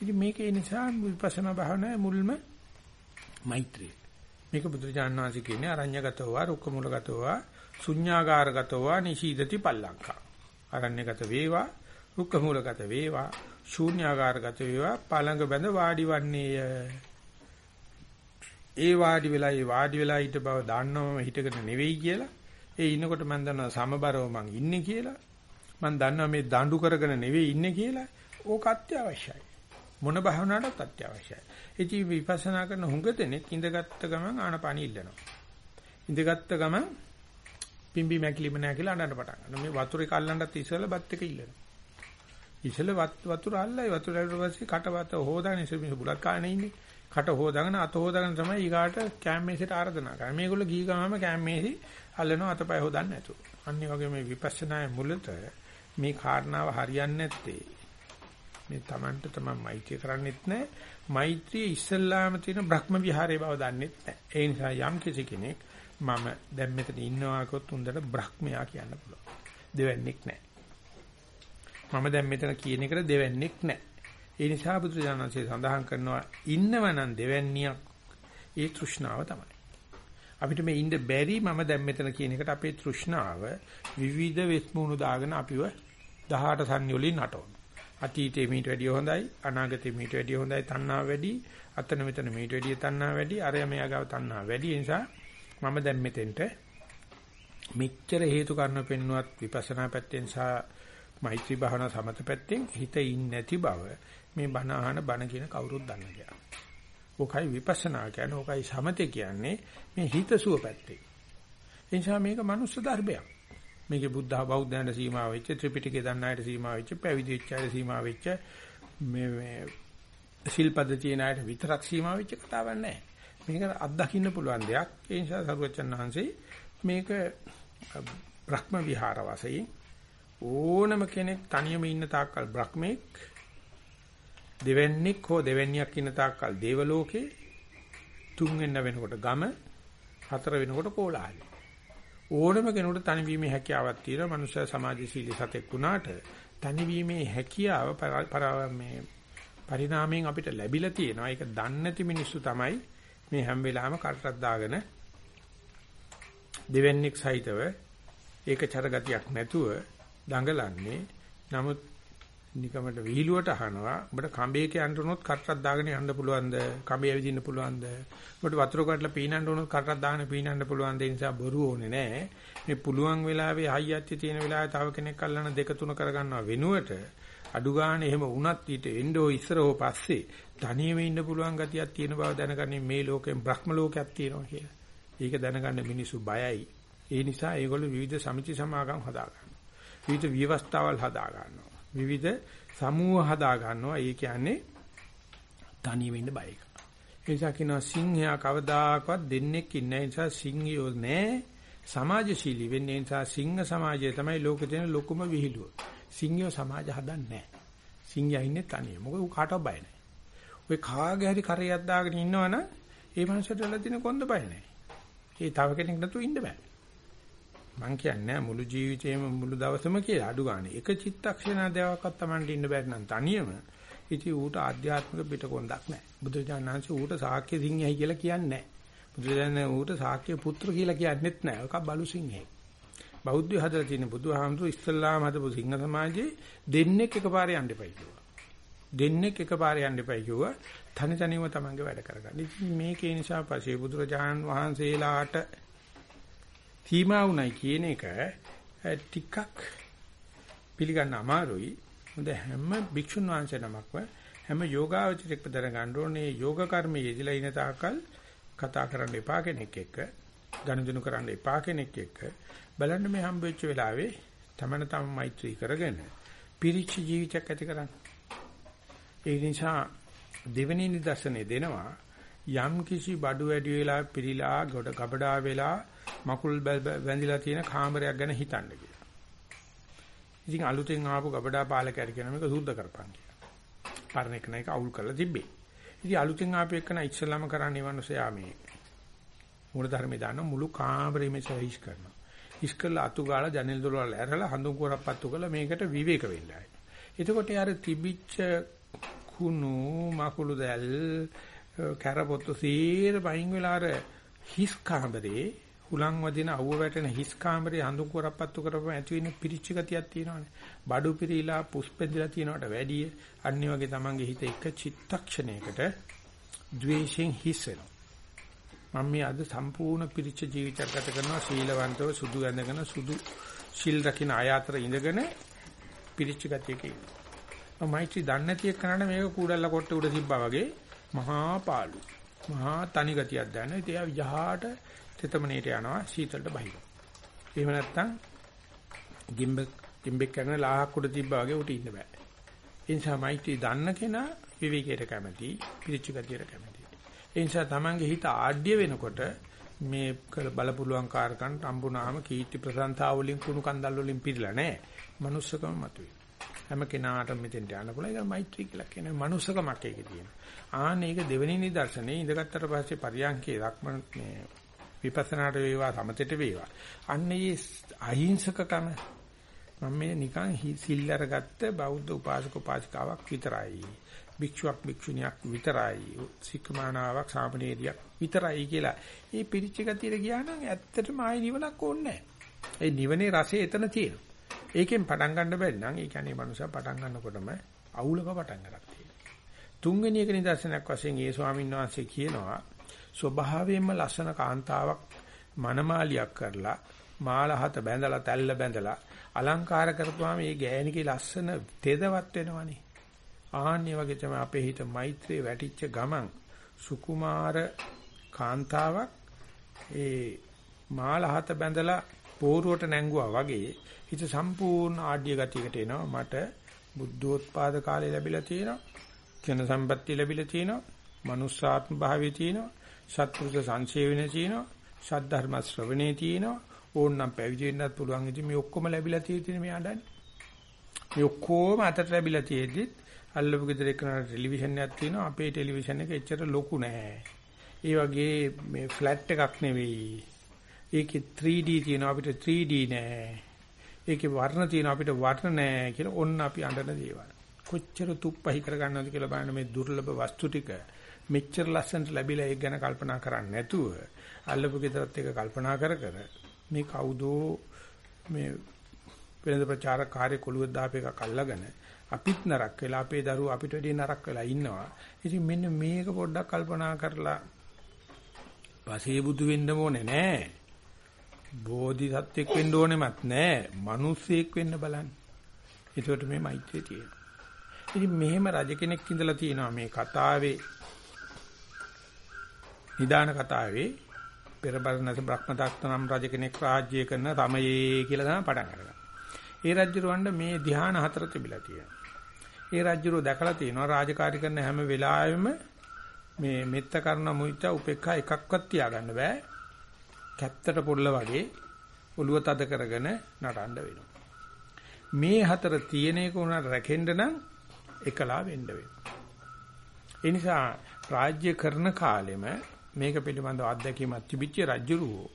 ඉතින් මේකේ නිසා විපස්සනා භාවනාවේ මුල්ම මෛත්‍රිය. මේක බුදුරජාණන් වහන්සේ කියන්නේ අරඤ්‍යගතව රුක්ක මූලගතව ශුඤ්ඤාගාරගතව නිශීදති පල්ලංකා. අරඤ්‍යගත වේවා රුක්ක මූලගත වේවා ශූන්‍යාකාරගත වේවා පළඟ බඳ වාඩිවන්නේය. ඒ වාඩි වෙලා ඒ වාඩි වෙලා හිට බව දන්නවම හිටකට නෙවෙයි කියලා. ඒ ඉන්නකොට මම දන්නවා සමබරව මං ඉන්නේ කියලා. මම දන්නවා මේ දඬු කරගෙන නෙවෙයි ඉන්නේ කියලා. ඕක අත්‍යවශ්‍යයි. මොන භාවනාවටත් අත්‍යවශ්‍යයි. ඉතින් විපස්සනා කරන හුඟ දෙනෙක් ඉඳගත්ත ගමන් ආනපානි ඉල්ලනවා. ඉඳගත්ත ගමන් පිම්බි මැකිලිම නැහැ කියලා අඬන්න පටන් ගන්නවා. මේ වතුරේ කල්ලන්නත් ඉස්සෙල්ලා බත් එක ඉල්ලනවා. ඉසල වතුර අල්ලයි වතුර ඇල්ලුවා පස්සේ කටවත හොදාගෙන ඉස්සෙ බුලත් කාණේ ඉන්නේ. කට හොදාගෙන අත හොදාගෙන තමයි ඊගාට කැම්මේසෙට ආරාධනා කරන්නේ. මේගොල්ලෝ ගිහි ගාම කැම්මේසි අල්ලනවා අතපය හොදන්නේ නැතුව. අනිත් වගේ මේ විපස්සනායේ මුලත මේ කාරණාව හරියන්නේ නැත්තේ මේ Tamanට තමයි මෛත්‍රිය කරන්නේත් නැහැ. මෛත්‍රිය ඉස්සල්ලාම තියෙන බ්‍රහ්ම විහාරයේ බව දන්නෙත් නැහැ. ඒ නිසා යම් කිසි කෙනෙක් මම දැන් මෙතන ඉන්නවා කිව්වොත් උන්දට බ්‍රහ්මයා කියන්න පුළුවන්. දෙවන්නේක් නැහැ. මම දැන් මෙතන කියන එකට දෙවන්නේක් නැහැ. ඒ නිසා බුදුරජාණන්සේ සඳහන් කරනවා ඉන්නවනම් දෙවැන්නියක් ඒ තෘෂ්ණාව තමයි. අපිට මේ ඉන්න බැරි මම දැන් මෙතන කියන එකට අපේ තෘෂ්ණාව විවිධ වෙස්මුණු දාගෙන අපිව 18 සංය වලින් නටවන. අතීතේ මීට වැඩිය හොඳයි අනාගතේ මීට වැඩිය හොඳයි තණ්හාව වැඩි අතන මෙතන මීට වැඩිය තණ්හාව වැඩි අරය මෙයා ගාව තණ්හාව වැඩි නිසා මම දැන් මෙතෙන්ට මෙච්චර හේතු කාරණා පෙන්නුවත් විපස්සනා පැත්තෙන් සහ මෛත්‍රී භාවනා සමත පැත්තෙන් හිත ඉන්නේ නැති බව මේ බණ අහන බණ කියන කවුරුත් දන්න කියලා. ඕකයි විපස්සනා කියන්නේ ඕකයි සමතේ කියන්නේ මේ හිත සුව පැත්තේ. ඒ නිසා මේක මනුස්ස ධර්මයක්. මේකේ බුද්ධ බෞද්ධයන්ට සීමා වෙච්ච ත්‍රිපිටකේ දන්න අයට සීමා වෙච්ච පැවිදි වෙච්ච අයට සීමා වෙච්ච මේ මේ ශිල්පද තියෙන අයට විතරක් සීමා වෙච්ච කතාවක් නැහැ. මේක අත්දකින්න පුළුවන් දෙයක්. ඒ නිසා සරුවචන් වහන්සේ මේක බ්‍රහ්ම විහාර වශයෙන් ඕනම කෙනෙක් තනියම ඉන්න තාක්කල් බ්‍රහ්මෙක් දෙවන්නේක් හෝ දෙවන්නේක් ඉන්න තාක්කල් දේව ලෝකේ තුන් වෙන්න වෙනකොට ගම හතර වෙනකොට කෝලහලයි ඕනම කෙනෙකුට තනිවීමේ හැකියාවක් තියෙනවා මනුෂ්‍ය සමාජශීලී සතෙක් වුණාට තනිවීමේ හැකියාව මේ පරිණාමයෙන් අපිට ලැබිලා තියෙනවා ඒක දන්නේ නැති මිනිස්සු තමයි මේ හැම වෙලාවෙම කටටක් දාගෙන දෙවන්නේක් සහිතව ඒක චරගතියක් නැතුව දඟලන්නේ. නමුත් නිකමට විහිළුවට අහනවා. ඔබට කඹේක යන්න උනොත් කටටක් දාගෙන යන්න පුළුවන්ද? කඹේ ඇවිදින්න පුළුවන්ද? ඔබට වතුර කඩලා පීනන්න උනොත් කටටක් දාගෙන පීනන්න පුළුවන්ද? ඒ නිසා බොරු ඕනේ නැහැ. මේ පුළුවන් වෙලාවේ හයියත්ති තියෙන වෙලාවේ තව කෙනෙක් අල්ලන දෙක තුන කරගන්නවා වෙනුවට අඩු ගන්න එහෙම වුණත් ඊට එන්නෝ ඉස්සරෝ පස්සේ තනියම ඉන්න පුළුවන් ගතියක් තියෙන බව දැනගන්නේ මේ ලෝකෙන් බ්‍රහ්ම ලෝකයක් තියෙනවා කියලා. ඒක දැනගන්න මිනිස්සු බයයි. ඒ නිසා ඒගොල්ලෝ විවිධ සමිති සමාගම් හදාගන්නවා. විවිධ විවස්ථාවල් හදා ගන්නවා. විවිධ සමූහ හදා ගන්නවා. ඒ කියන්නේ තනියම ඉන්න බය එක. ඒ නිසා කියනවා සිංහයා කවදාකවත් දෙන්නෙක් ඉන්නේ නිසා සිංහයෝ නෑ. සමාජශීලී වෙන්නේ නිසා සිංහ සමාජය තමයි ලෝකේ තියෙන ලොකුම විහිළුව. සිංහයෝ සමාජ හදන්නේ නෑ. සිංහයා ඉන්නේ තනියම. මොකද ඌ කාටවත් බය නෑ. ඔය කාගේ හරි කරයක් දාගෙන ඉන්නවනම් ඒ මනුස්සයට වෙලා තියෙන කොන්ද බය නෑ. ඒ තව කෙනෙක් නැතුව ඉන්න බෑ. මං කියන්නේ මුළු ජීවිතේම මුළු දවසම කියලා අඩු ගන්න. එක චිත්තක්ෂණ දෙකක්වත් Tamanට ඉන්න බැරි නම් තනියම ඉතින් ඌට ආධ්‍යාත්මික පිටකොන්දක් නැහැ. බුදුජානනාංශ ඌට සාක්‍ය සිංහයි කියලා කියන්නේ නැහැ. බුදුජානන ඌට සාක්‍ය පුත්‍ර කියලා කියන්නෙත් නැහැ. ඒක බලු සිංහයි. බෞද්ධය හදලා තියෙන බුදුහාමුදුරු ඉස්ලාම් හදපු සිංහ සමාජයේ දෙන්නෙක් එකපාරේ යන්න එපයි කිව්වා. දෙන්නෙක් එකපාරේ යන්න එපයි කිව්වා. තනි තනියම තමන්ගේ වැඩ කරගන්න. ඉතින් මේකේ නිසා පස්සේ බුදුරජාණන් වහන්සේලාට සීමා වුණයි කියන එක ටිකක් පිළිගන්න අමාරුයි. මොකද හැම භික්ෂුන් වහන්සේ නමක්ම හැම යෝගාවචරයක් පදර ගන්න ඕනේ යෝග කර්මයේ යෙදලා ඉන තාකල් කතා කරන්න එපා කෙනෙක් එක්ක ගනුදෙනු කරන්න එපා කෙනෙක් එක්ක බලන්න මේ හම්බෙච්ච වෙලාවේ තමන තම මෛත්‍රී කරගෙන පිරිච්ච ජීවිතයක් ඇති කරන්න. ඒ නිසා දෙවෙනි නිදර්ශනේ දෙනවා යම් කිසි බඩු වැඩි වෙලා පිරීලා ගොඩ ගබඩා වෙලා මකුල් බැඳිලා තියෙන කාමරයක් ගැන හිතන්න කියලා. ඉතින් අලුතෙන් ආපු ගබඩා පාලකයාට කියන මේක සුද්ධ කරපන් කියලා. පරණ එක නේක අවුල් කරලා තිබ්බේ. ඉතින් අලුතෙන් ආපු එකන ඉස්සලම කරන්නේ වන්නසයා මේ මූල ධර්මයේ දාන මුළු කාමරෙම සවිස් කරනවා. ඉස් කරලා අතු ගාලා ජනෙල් දොර වල ඇරලා හඳුන් කුරක් පත්තු කරලා මේකට විවේක වෙන්නයි. එතකොට යාර තිබිච්ච කුණු මකුළු දැල් කැරපොත්තු සීර පයින් වෙලා අර හිස් කාමරේ හුලං වදින අවුව වැටෙන හිස් කාමරේ හඳුන් කරපත්තු කරපම ඇති වෙන පිරිච්ච ගතියක් තියෙනවානේ. බඩු පිරීලා පුස්පෙදලා තියෙනවට වැඩිය අනිත් වගේ තමන්ගේ හිත එක චිත්තක්ෂණයකට ද්වේෂයෙන් හිස් වෙනවා. මම මේ අද සම්පූර්ණ පිරිච්ච ජීවිතයක් ගත කරනවා සීලවන්තව සුදු ඇඳගෙන සුදු සිල් රකින්න අය අතර ඉඳගෙන පිරිච්ච ගතියක ඉන්නවා. මයිටි දන්නේ නැති එක්කනට මේක කූඩල්ල කොට උඩ තිබ්බා වගේ මහා පාළු. මහා තනි ගතියක් දැනෙන. ඉතින් එයා යහට තෙතමනේට යනවා සීතලට බහිනවා. එහෙම නැත්නම් ගිම්බ ගිම්බෙක් කරන ලාහක් උඩ තිබ්බා වගේ උට ඉන්න බෑ. ඒ නිසා මෛත්‍රී දන්න කෙනා විවේකයට කැමති, පිරිච්ච ගතියට කැමති. ඒ නිසා Tamange හිත ආඩ්‍ය වෙනකොට මේ බලපුලුවන් කාර්කන් හම්බුනාම කීර්ති ප්‍රශංසා වලින් කුණු කන්දල් වලින් පිරලා නැහැ. manussකම මතුවේ. හැම කෙනාටම මෙතෙන්ට යන්න පුළුවන්. ඒක මෛත්‍රී කියලා කියන්නේ manussකමක් ඒකේ තියෙනවා. ආන්න ඒක දෙවෙනි නිදර්ශනේ ඉඳගත්තට පස්සේ පරියන්කේ රක්මන මේ විපස්සනාට වේවා සමතෙට වේවා. අන්න ඒ අහිංසකකම මම මේ නිකන් සිල් අරගත්ත බෞද්ධ උපාසක උපාසිකාවක් විතරයි. භික්ෂුවක් භික්ෂුණියක් විතරයි. සික්කමානාවක් සාමණේරියක් විතරයි කියලා. මේ පිරිච්ච ගතියට ගියා නම් ඇත්තටම ආයි නිවනක් ඕනේ ඒ නිවනේ රසය එතන තියෙනවා. ඒකෙන් පටන් ගන්න බැරි නම් ඒ කියන්නේ මනුස්සයා පටන් ගන්නකොටම අවුලක පටන් ගන්නවා. තුන්වෙනි එක නිදර්ශනයක් වශයෙන් ඒ ස්වාමීන් වහන්සේ කියනවා ස්වභාවයෙන්ම ලස්සන කාන්තාවක් මනමාලියක් කරලා මාල හත බැඳලා තැල්ල බැඳලා අලංකාර කරපුවාම මේ ගෑණිකේ ලස්සන තෙදවත් වෙනවනේ. ආන්නේ වගේ තමයි අපේ හිත මෛත්‍රියේ වැටිච්ච ගමන් සුකුමාර කාන්තාවක් ඒ මාල හත බැඳලා පෝරුවට නැංගුවා වගේ හිත සම්පූර්ණ ආඩ්‍ය ගතියකට එනවා. මට බුද්ධෝත්පාද කාලේ ලැබිලා තියෙනවා. කෙන සම්පත්තිය ලැබිලා තියෙනවා. මනුස්සාත්ම භාවයේ තියෙනවා. සත්පුරුෂ සංසේවනයේ තියෙනවා සද්ධර්ම ශ්‍රවණේ තියෙනවා. ඕනනම් පැවිදි වෙන්නත් පුළුවන්. ඉතින් මේ ඔක්කොම ලැබිලා තියෙන්නේ මේ අඩන්නේ මේ ඔක්කොම අතට ලැබිලා තියෙද්දිත් අල්ලපු ගෙදර එක්කන ටෙලිවිෂන් එකක් තියෙනවා. අපේ ටෙලිවිෂන් එක එච්චර ලොකු නෑ. ඒ වගේ මේ ෆ්ලැට් එකක් නෙවෙයි. ඒකේ 3D තියෙනවා. අපිට 3D නෑ. ඒකේ වර්ණ තියෙනවා. අපිට වර්ණ නෑ කියලා ඔන්න අපි අඳන දේවල්. කොච්චර තුප්පහි කරගන්නවද කියලා බලන්න මේ දුර්ලභ වස්තු ටික. මෙච්චර ලස්සනට ලැබිලා ඒක ගැන කල්පනා කරන්නේ නැතුව අල්ලපු ගෙදරත් එක කල්පනා කර කර මේ කවුදෝ මේ වෙනද ප්‍රචාර කාර්ය කොළුවක් දාප එකක් අල්ලගෙන අපිත් නරක වෙලා අපේ දරුවෝ අපිට වැඩි නරක වෙලා ඉන්නවා. ඉතින් මෙන්න මේක පොඩ්ඩක් කල්පනා කරලා පසේ බුදු වෙන්න ඕනේ නෑ. බෝධිසත්වෙක් වෙන්න ඕනෙමත් නෑ. මිනිස්සෙක් වෙන්න බලන්න. ඒකට මේ මෛත්‍රිය තියෙනවා. ඉතින් මෙහෙම රජ කෙනෙක් ඉඳලා තියෙනවා මේ කතාවේ නිදාන කතාවේ පෙරබරණස බ්‍රහ්මදත්ත නම් රජ කෙනෙක් රාජ්‍ය කරන තමයේ කියලා තමයි පටන් අරගන්නේ. ඒ රජුරවණ්ඩ මේ ධ්‍යාන හතර තිබිලා තියෙනවා. ඒ රජුරෝ දැකලා තියෙනවා රාජකාරී කරන හැම වෙලාවෙම මේ මෙත්ත කරුණා මුහිත උපේක්ඛා එකක්වත් තියාගන්න බෑ. කැත්තට පොල්ල වගේ ඔළුව තද කරගෙන නටන්න වෙනවා. මේ හතර තියෙන එක උනට රැකෙන්න නම් එකලා වෙන්න වෙනවා. ඒ නිසා රාජ්‍ය කරන කාලෙම මේක පිළිබඳව අත්දැකීමක් තිබිච්ච රජුරුවෝ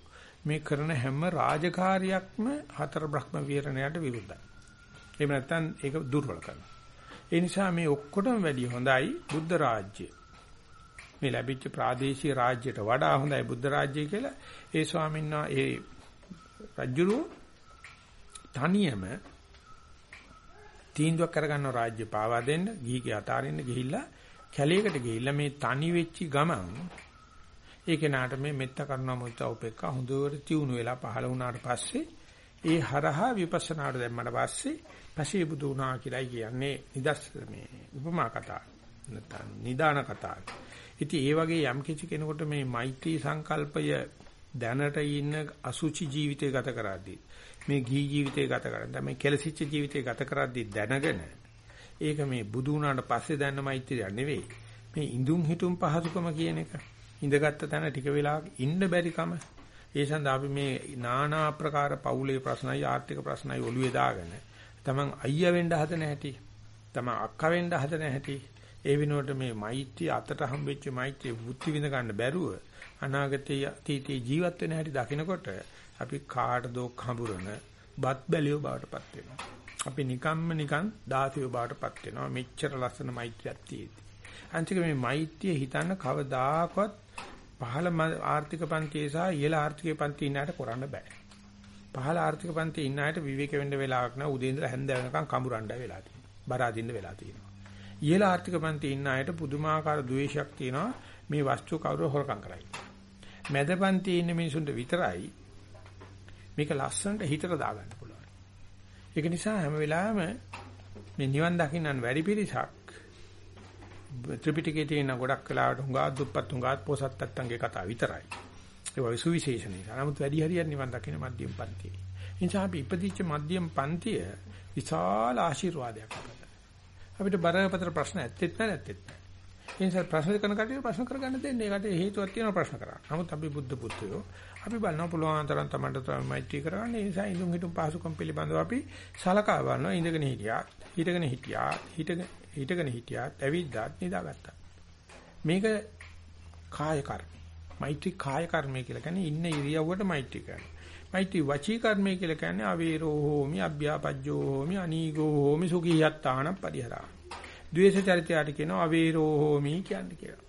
මේ කරන හැම රාජකාරියක්ම හතර බ්‍රහ්ම වීරණයට විරුද්ධයි. එහෙම නැත්නම් ඒක දුර්වල කරනවා. ඒ නිසා මේ ඔක්කොටම වැඩිය හොඳයි බුද්ධ රාජ්‍ය. මේ ලැබිච්ච ප්‍රාදේශීය රාජ්‍යයට වඩා හොඳයි බුද්ධ රාජ්‍ය කියලා ඒ ස්වාමීන් වහන්සේ ඒ රජුරුවෝ තනියම තීන්දුවක් කරගන්න රාජ්‍ය පාවා දෙන්න ගිහි ගිය අතාරින්න ගිහිල්ලා කැලේකට ගිහිල්ලා මේ තනි වෙච්ච ගමන් ඒ කෙනාට මේ මෙත්ත කරුණා මුදිතා උපේක්ඛා හොඳට තියුණු වෙලා පහළ වුණාට පස්සේ ඒ හරහා විපස්සනාට දැම්මට පස්සේ පසේ බුදු වුණා කියලායි කියන්නේ නිදස් මේ උපමා කතා නැත්නම් නිදාන කතා. ඉතින් ඒ වගේ යම් කිසි කෙනෙකුට මේ මෛත්‍රී සංකල්පය දැනට ඉන්න අසුචි ජීවිතය ගත කරද්දී මේ ගී ජීවිතය ගත කරද්දී මේ කෙලසිච්ච ජීවිතය ගත කරද්දී දැනගෙන ඒක මේ බුදු වුණාට පස්සේ දැනන මෛත්‍රිය නෙවෙයි මේ ඉඳුන් හිටුම් පහසුකම කියන එක ඉඳගත්ත තැන ටික වෙලාවක් ඉන්න බැරිකම ඒ සඳහා අපි මේ নানা ආකාර පෞලේ ප්‍රශ්නයි ආර්ථික ප්‍රශ්නයි ඔළුවේ දාගෙන තමන් අයියා වෙන්න හදන හැටි තමන් අක්කා වෙන්න හදන හැටි ඒ වෙනුවට මේ මෛත්‍රී අතට හම්බෙච්ච මෛත්‍රී වුත්ති විඳ ගන්න බැරුව අනාගතයේ අතීතයේ ජීවත් වෙන හැටි දකිනකොට අපි කාට දෝක් හඹුරන බත් බැලියෝ බවටපත් වෙනවා. අපි නිකම්ම නිකන් දාසියෝ බවටපත් වෙනවා. මෙච්චර ලස්සන මෛත්‍රියක් තියෙද්දි. අන්තික මේ මෛත්‍රිය හිතන්න කවදාකවත් පහළ ආර්ථික පන්තියේ සහ ඉහළ ආර්ථික පන්තියේ ඉන්න අයට කරන්න බෑ. පහළ ආර්ථික පන්තියේ ඉන්න අයට විවේක වෙන්න වෙලාවක් නැහැ. උදේ ඉඳලා හැන්ද වෙනකන් කඹරණ්ඩ වෙලා තියෙනවා. බර අදින්න වෙලා තියෙනවා. ඉහළ ආර්ථික පන්තියේ ඉන්න අයට පුදුමාකාර ද්වේෂයක් තියෙනවා. මේ වස්තු කවුරු හොරකම් කරයි. මැද පන්තියේ ඉන්න මිනිසුන්ට විතරයි මේක ලස්සනට හිතට දාගන්න පුළුවන්. ඒක නිසා හැම වෙලාවෙම මේ නිවන් දකින්නන් වැඩි පිරිසක් ත්‍රිපිටකයේ තියෙන ගොඩක් වෙලාවට හුඟා දුප්පත් හුඟා පොසත් නැත්තන්ගේ කතා විතරයි. ඒ වගේ සුවිශේෂ නිසා. නමුත් වැඩි හරියක් නිවන් දකින්න මධ්‍යම පන්තියේ. එනිසා අපි ඉපදිච්ච මධ්‍යම පන්තිය විශාල ආශිර්වාදයක් අපට. අපිට බරපතල ප්‍රශ්න ඇත්තෙත් නැහැ නැත්තෙත් නැහැ. ඒ නිසා ප්‍රශ්න කරන කටිය ප්‍රශ්න කරගන්න දෙන්නේ. ඒකට හේතුවක් තියෙනවා ප්‍රශ්න කරන්න. නමුත් අපි බුද්ධ පුත්‍රයෝ අපි බලනවා පුළුවන් තරම් තමන්ට තමයි මෛත්‍රී කරගන්න. ඒ නිසා ඉඳුන් හිටුන් පහසුකම් පිළිබඳව අපි සලකා බලනවා. ඉඳගෙන හිටියා, හිටගෙන හිටියා, හිටගෙන හිටගෙන හිටියාත් ඇවිද්දාත් නිදාගත්තා. මේක කාය කර්ම. මෛත්‍රී කාය කර්මය කියලා කියන්නේ ඉන්න ඉරියව්වට මෛත්‍රී කරනවා. මෛත්‍රී වචී කර්මය කියලා කියන්නේ අවේරෝ හෝමි අභ්‍යාපජ්ජෝ හෝමි අනීගෝ හෝමි සුඛියත්තාන පරිහරා. ද්වේෂ චරිතයට කියනවා අවේරෝ හෝමි කියන්නේ කියලා.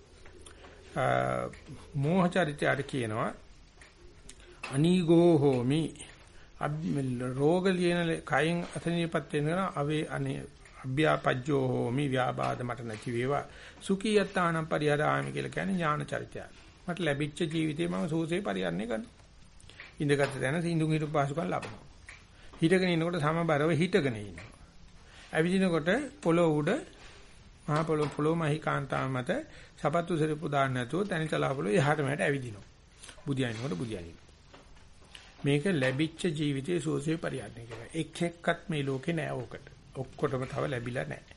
මෝහ චරිතයට කියනවා අනීගෝ හෝමි රෝග ලියන කයින් අතනියපත් වෙන අවේ අනේ අභ්‍යාපජ්ජෝ හෝමි ව්‍යාබාධ මට නැති වේවා සුඛියත්තානම් පරිහරාමි කියලා කියන්නේ ඥාන චරිතය. මට ලැබිච්ච ජීවිතේ මම සෝසේ පරිහරණය කරනවා. ඉඳගත් තැන සිඳුන් හිටු පහසුකම් ලබනවා. හිටගෙන ඉන්නකොට සමබරව හිටගෙන ඉන්නවා. ඇවිදිනකොට පොළොව උඩ මහා පොළොව පොළොව මහී කාන්තාව මත සපත්තු සිරපු දාන්න නැතුව තනිතලා පොළොව එහාට මෙහාට ඇවිදිනවා. බුදියනිනකොට බුදියනිනවා. මේක ලැබිච්ච ජීවිතයේ සෝසේ පරිහරණය කරනවා. එක් එක්කත් මේ ලෝකේ නෑ ඕකට. ඔක්කොටම තව ලැබිලා නැහැ.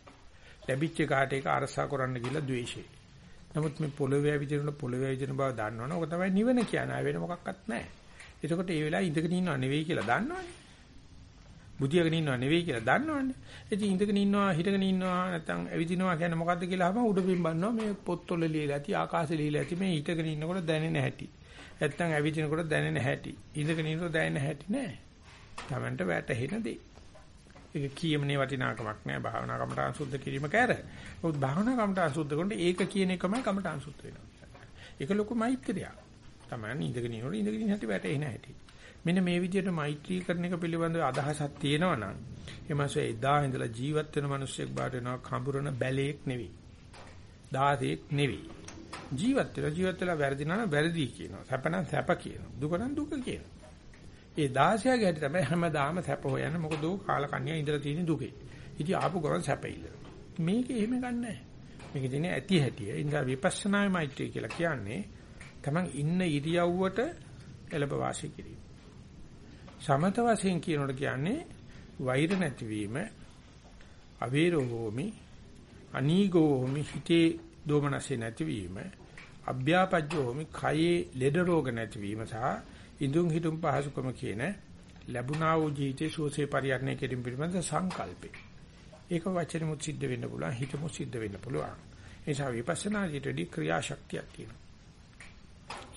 ලැබිච්ච කාට ඒක අරසා කරන්න ගිහලා ද්වේෂය. නමුත් මේ පොළවේ ඇවිදින පොළවේ ඇවිදින බව දන්නවනේ. ඔක තමයි නිවන කියන්නේ. වෙන මොකක්වත් නැහැ. එතකොට ඒ වෙලාවේ ඉඳගෙන ඉන්නව නෙවෙයි කියලා දන්නවනේ. බුදියාගෙන ඉන්නව නෙවෙයි කියලා දන්නවනේ. ඉතින් ඉඳගෙන ඉන්නවා හිටගෙන ඉන්නවා නැත්නම් ඇවිදිනවා කියන්නේ මොකද්ද කියලා අහම උඩ පින් බන්නවා මේ පොත්වල ලියලා ඇති ආකාශේ ලියලා ඇති මේ හිටගෙන ඉන්නකොට දැනෙන හැටි. නැත්නම් ඇවිදිනකොට දැනෙන හැටි. ඉඳගෙන ඉන්නකොට දැනෙන හැටි නෑ. Tamanට වැටහෙන දේ. ඒක කීමනේ වටිනාකමක් නෑ භාවනා කමටහන් සුද්ධ කිරීම කැර. මොකද භාවනා කමටහන් සුද්ධ කරනකොට ඒක කියන එකමයි කමටහන් සුද්ධ වෙනවා. ඒක ලොකු මෛත්‍රියක්. තමයි ඉඳගෙන ඉන්නකොට ඉඳගෙන ඉන්න හැටි වැටෙන්නේ නැහැටි. මෙන්න මේ විදිහට මෛත්‍රී කරන එක පිළිබඳව අදහසක් තියෙනවා නම් එමසේ එදා ඉඳලා ජීවත් වෙන මිනිස්සෙක් බාට වෙනවා කඹරන බැලේක් නෙවෙයි. දාසෙක් නෙවෙයි. ජීවත් වෙලා ජීවත් වෙලා වැරදි නම් වැරදි කියනවා. සැප නම් සැප කියනවා. දුක නම් දුක කියනවා. ඒ 16 ගැටි තමයි හැමදාම සැප හොයන්නේ. මොකද ਉਹ කාලකන්‍යා ඉඳලා තියෙන දුකේ. ඉතින් ආපු ගමන් සැපෙයිල. මේක එහෙම ගන්නෑ. මේක දිනේ ඇති හැටි. ඒ නිසා විපස්සනායි මෛත්‍රිය කියලා කියන්නේ තමන් ඉන්න ඉරියව්වට එළඹ වාසය කිරීම. සමත වශයෙන් කියනකොට කියන්නේ වෛර නැතිවීම අවේරෝමි අනීගෝමි හිතේ දෝමනසේ නැතිවීම අභ්‍යාපජ්ජෝමි කයේ ලෙඩ රෝග නැතිවීම සහ ඉදුම් හිටුම් පහසුකම කියන ලැබුණා වූ ජීවිතේ සුවසේ පරිහරණය කිරීම පිළිබඳ සංකල්පේ. ඒක වචනෙමුත් සිද්ධ වෙන්න පුළුවන් හිතමුත් සිද්ධ වෙන්න පුළුවන්. ඒ නිසා විපස්සනා ජීවිතේදී ක්‍රියාශක්තියක් තියෙනවා.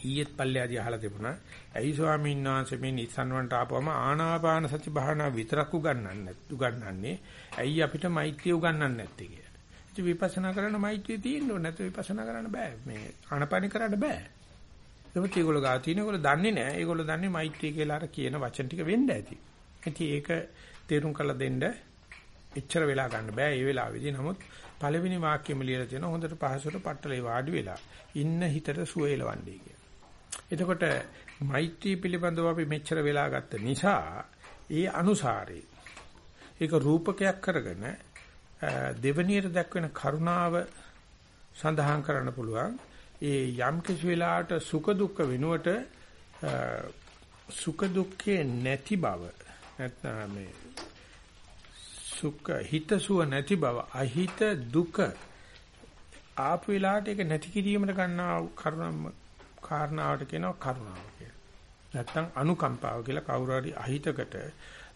ඊයේත් පල්ලෙදී අහලා තිබුණා. ඇයි ස්වාමීන් වහන්සේ මේ නිස්සන් වලට ආපුවම ආනාපාන සති භාවනා විතරක් උගන්වන්නේ උගන්වන්නේ. ඇයි අපිට මෛත්‍රිය උගන්වන්නේ නැත්තේ කියලා. ඉතින් විපස්සනා කරන්න මෛත්‍රිය තියෙන්න ඕනේ නැත්නම් විපස්සනා කරන්න බෑ. මේ ආනාපාන කරන්න බෑ. නමුත් ඒගොල්ලෝ ගා තියෙන ඒගොල්ලෝ දන්නේ නැහැ. ඒගොල්ලෝ දන්නේ මෛත්‍රී කියලා අර කියන වචන ටික වෙන්න ඇති. ඉතින් ඒක තේරුම් කරලා දෙන්න එච්චර වෙලා ගන්න බෑ මේ වෙලාවේදී. නමුත් පළවෙනි වාක්‍යෙම ලියලා තියෙනවා හොඳට පහසුවට පట్టලේ වාඩි වෙලා ඉන්න හිතට සුවේලවන්නේ කියලා. එතකොට මෛත්‍රී පිළිබඳව අපි මෙච්චර වෙලා ගත්ත නිසා ඒ අනුසාරේ ඒක රූපකයක් කරගෙන දෙවනියට දක්වන කරුණාව සඳහන් කරන්න පුළුවන්. ඒ යම් කිසි වෙලාවට සුඛ දුක්ඛ වෙනුවට සුඛ දුක්ඛේ නැති බව නැත්නම් මේ සුඛ හිතසුව නැති බව අහිත දුක ආපු වෙලාවට ඒක නැති කිරීමට ගන්නා කරුණම් කාරණාවට කියනවා කරුණාව කියලා. නැත්නම් අනුකම්පාව කියලා කවුරු හරි අහිතකට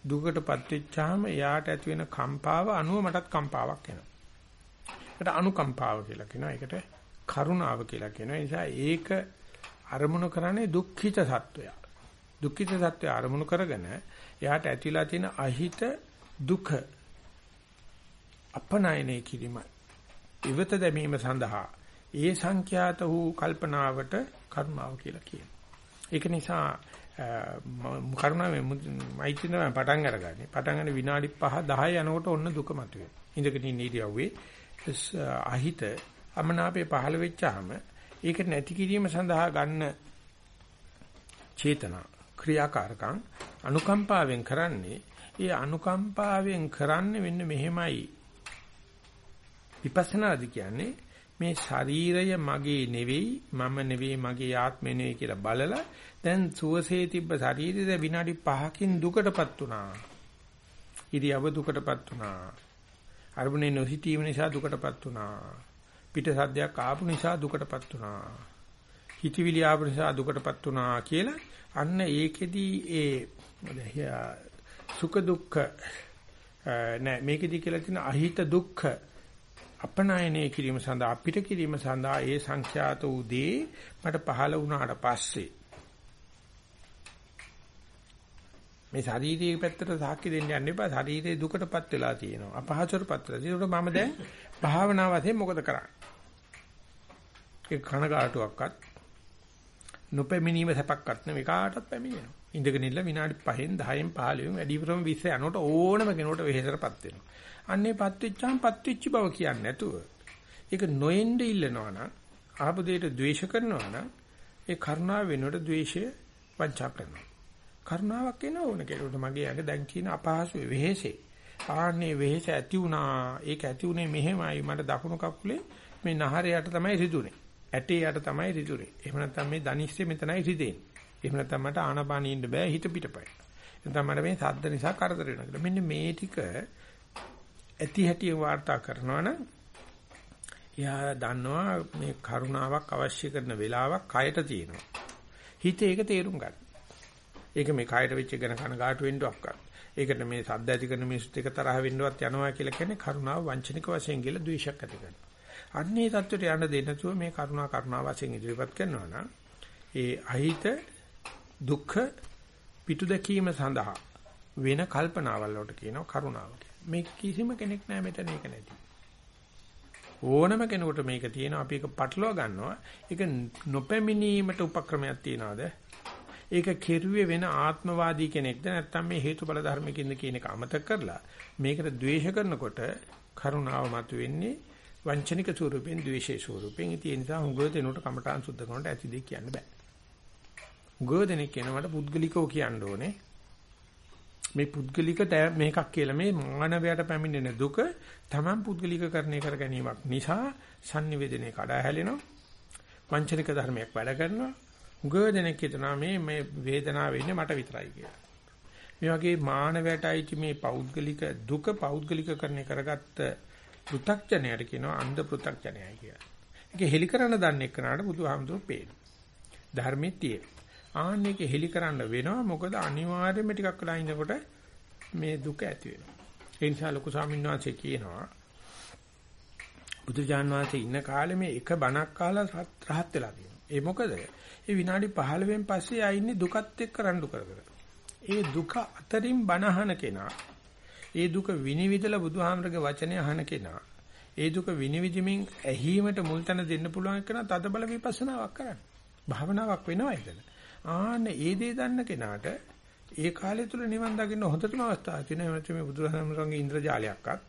දුකටපත් වෙච්චාම එයාට ඇති වෙන කම්පාව අනුව මටත් කම්පාවක් එනවා. ඒකට අනුකම්පාව කියලා කියනවා. ඒකට කරුණාව කියලා කියනවා. ඒ නිසා ඒක අරමුණු කරන්නේ දුක්ඛිත සත්වය. දුක්ඛිත සත්වය අරමුණු කරගෙන එයාට ඇතිලා තියෙන අහිත දුක අපනයනය කිරීමයි. ඉවත දැමීම සඳහා ඒ සංඛ්‍යාත වූ කල්පනාවට කර්මාව කියලා කියනවා. ඒක නිසා කරුණාවේ මෛත්‍රිය තමයි පටන් අරගන්නේ. පටන් ගන්න විනාඩි 5 10 යනකොට ඔන්න දුක මතුවේ. ඉඳගෙන ඉන්න ඉරියව්වේ අහිත අමනාපේ පහළ වෙච්චාම ඒක නැති කිරීම සඳහා ගන්න චේතනා ක්‍රියාකාරකම් අනුකම්පාවෙන් කරන්නේ ඒ අනුකම්පාවෙන් කරන්නේ මෙන්න මෙහෙමයි විපස්සනාදි කියන්නේ මේ ශරීරය මගේ නෙවෙයි මම නෙවෙයි මගේ ආත්මය නෙවෙයි කියලා බලලා දැන් සුවසේ තිබ්බ ශරීරය විනාඩි 5කින් දුකටපත් වුණා. ඉරියව දුකටපත් වුණා. අරමුණේ නොසිටීම නිසා දුකටපත් වුණා. පිට සද්දයක් ආපු නිසා දුකටපත් වුණා. හිතවිලි ආපු නිසා දුකටපත් වුණා කියලා අන්න ඒකෙදී ඒ සුඛ දුක්ඛ නෑ මේකෙදී කියලා තියෙන අහිත දුක්ඛ අපනයනය කිරීම සඳහා අපිට කිරීම සඳහා ඒ සංඛ්‍යාත වූ දේ මට පහළ වුණාට පස්සේ මේ ශාරීරික පැත්තට සාක්ෂි දෙන්න යන්න එපා. ශරීරයේ දුකටපත් වෙලා තියෙනවා. අපහසුටපත් වෙලා තියෙනවා. මම දැන් භාවනා වශයෙන් මොකද කරන්නේ? ඒ කනගාටුවක්වත් නොපැමිණීම සැපක්වත් නෙවෙයි කාටවත් පැමිණෙනවා. ඉඳගෙන ඉන්න විනාඩි 5න් 10න් 15න් වැඩිපුරම 20 යනකොට ඕනම කෙනෙකුට වෙහෙසටපත් වෙනවා. අන්නේපත් වෙච්චාම පත් වෙච්ච බව කියන්නේ නැතුව ඒක නොඑන්න ඉල්ලනවා නම් ආපු දෙයට ද්වේෂ කරනවා නම් ඒ කරුණාව වෙනුවට ද්වේෂය වංචා කරනවා. කරුණාවක් එන ඕන කෙනෙකුට මගේ යගේ දැන් කියන අපහසු වෙහෙසේ. ආන්නේ වෙහෙස ඇති වුණා. ඒක ඇති උනේ මෙහෙමයි මට දකුණු කකුලේ මේ නහරයට තමයි රිදුනේ. ඇටේ යට තමයි රිදුනේ. එහෙම නැත්නම් මේ දනිස්සේ මෙතනයි රිදෙන්නේ. එහෙම නැත්නම් මට ආනපානිය ඉන්න බෑ හිත පිටපයි. නැත්නම් මට මේ සද්ද නිසා කරදර වෙනවා කියලා. මෙන්න මේ ටික ඇති හැටි වාර්තා කරනවා නම් එයා දන්නවා මේ කරුණාවක් අවශ්‍ය කරන වෙලාවක් කයට තියෙනවා. හිත ඒක තේරුම් ගන්න. ඒක මේ කයට වෙච්ච ගැන කනගාටු වෙන්නවක්වත්. ඒකට මේ සද්ද ඇති කරන මිනිස්සුත් එක තරහ වෙන්නවත් යනවා කියලා කියන්නේ කරුණාව වංචනික වශයෙන් කියලා ද්වේෂයක් ඇති කරනවා. අන්නේ தත්වෙට යන්න දෙන්න තුව මේ කරුණා කරුණා වශයෙන් ඉදිරිපත් කරනවා නම් ඒ අහිත දුක්ඛ පිටු දැකීම සඳහා වෙන කල්පනාවල් වලට කියනවා කරුණාව කියලා. මේ කිසිම කෙනෙක් නෑ මෙතන ඒක නැති. ඕනම කෙනෙකුට මේක තියෙනවා අපි ඒක පටලවා ගන්නවා. ඒක නොපැමිණීමට උපක්‍රමයක් තියනවාද? ඒක කෙරුවේ වෙන ආත්මවාදී කෙනෙක්ද නැත්නම් මේ හේතුඵල ධර්මකින්ද කියන එක අමතක කරලා මේකට ද්වේෂ කරනකොට කරුණාව මතුවෙන්නේ වංචනික ස්වරූපෙන් ද්වේෂයේ ස්වරූපෙන් ඉතින් ඒ නිසා හුඟ දෙනකොට කමඨාන් සුද්ධ කරනකොට ඇති දෙයක් කියන්න බෑ. හුඟ දෙනෙක් කියනවට පුද්ගලිකව කියන්න ඕනේ. මේ පුද්ගලික මේකක් කියලා මේ මානවයට පැමිණෙන දුක Taman පුද්ගලිකකරණය කර ගැනීමක් නිසා sannivedanaye කඩා හැලෙනවා. වංචනික ධර්මයක් වැඩ කරනවා. හුඟ දෙනෙක් හිතනවා මේ මේ වේදනාව වෙන්නේ මට විතරයි කියලා. මේ වගේ මානවයට අයිති මේ පෞද්ගලික දුක පෞද්ගලිකකරණය කරගත්ත පෘ탁ජනයට කියනවා අන්ධ පෘ탁ජනයයි කියලා. ඒක හෙලි කරන්න දන්නේ කනට බුදුහාමුදුරුවෝ පේන. ධර්මයේ තියෙන. ආන්නේක හෙලි කරන්න වෙනවා මොකද අනිවාර්යයෙන්ම ටිකක් වෙලා ඉඳකොට මේ දුක ඇති වෙනවා. ඒ නිසා ලොකු ස්වාමීන් වහන්සේ කියනවා බුදුජාන් වහන්සේ ඉන්න කාලේ මේ එක බණක් අහලා රහත් වෙලා තියෙනවා. ඒ මොකද? ඒ විනාඩි 15න් පස්සේ ආ ඉන්නේ දුකත් එක්ක රණ්ඩු කර කර. ඒ දුක අතරින් බණහන කෙනා ඒ දුක විනිවිදලා බුදුහාමරගේ වචනය අහන කෙනා ඒ දුක විනිවිදිමින් ඇහිීමට මුල් තැන දෙන්න පුළුවන් කෙනා තද බල විපස්සනාවක් කරන්න. භාවනාවක් වෙනවා එතන. ආන්න ඒ දේ දන්න කෙනාට ඒ කාලය තුල නිවන් දකින්න හොඳටම අවස්ථාවක් තියෙනවා. එමෙතන මේ බුදුහාමරගේ ඉන්ද්‍රජාලයක්වත්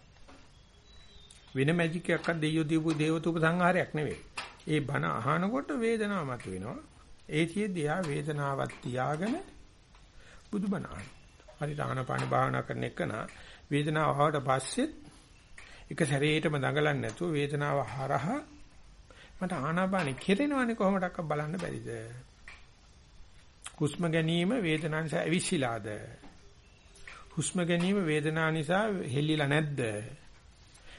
වෙන මැජික් එකක්වත් දෙයියෝ දීපු දේවතුප සංහාරයක් නෙවෙයි. ඒ බණ අහනකොට වේදනාව මතුවෙනවා. ඒ කියෙදී ආ වේදනාවක් තියාගෙන බුදුබණ අහන. හරි ආනපාන භාවනා කරන එකන වේදනාව ආවට පස්සෙත් එක සැරේටම දඟලන්නේ නැතුව වේදනාව හරහා මට ආනාපානෙ කෙරෙනවනේ කොහොමඩක්ක බලන්න බැරිද? හුස්ම ගැනීම වේදනාව නිසා ඇවිස්සීලාද? හුස්ම ගැනීම වේදනාව නිසා හෙල්ලිලා නැද්ද?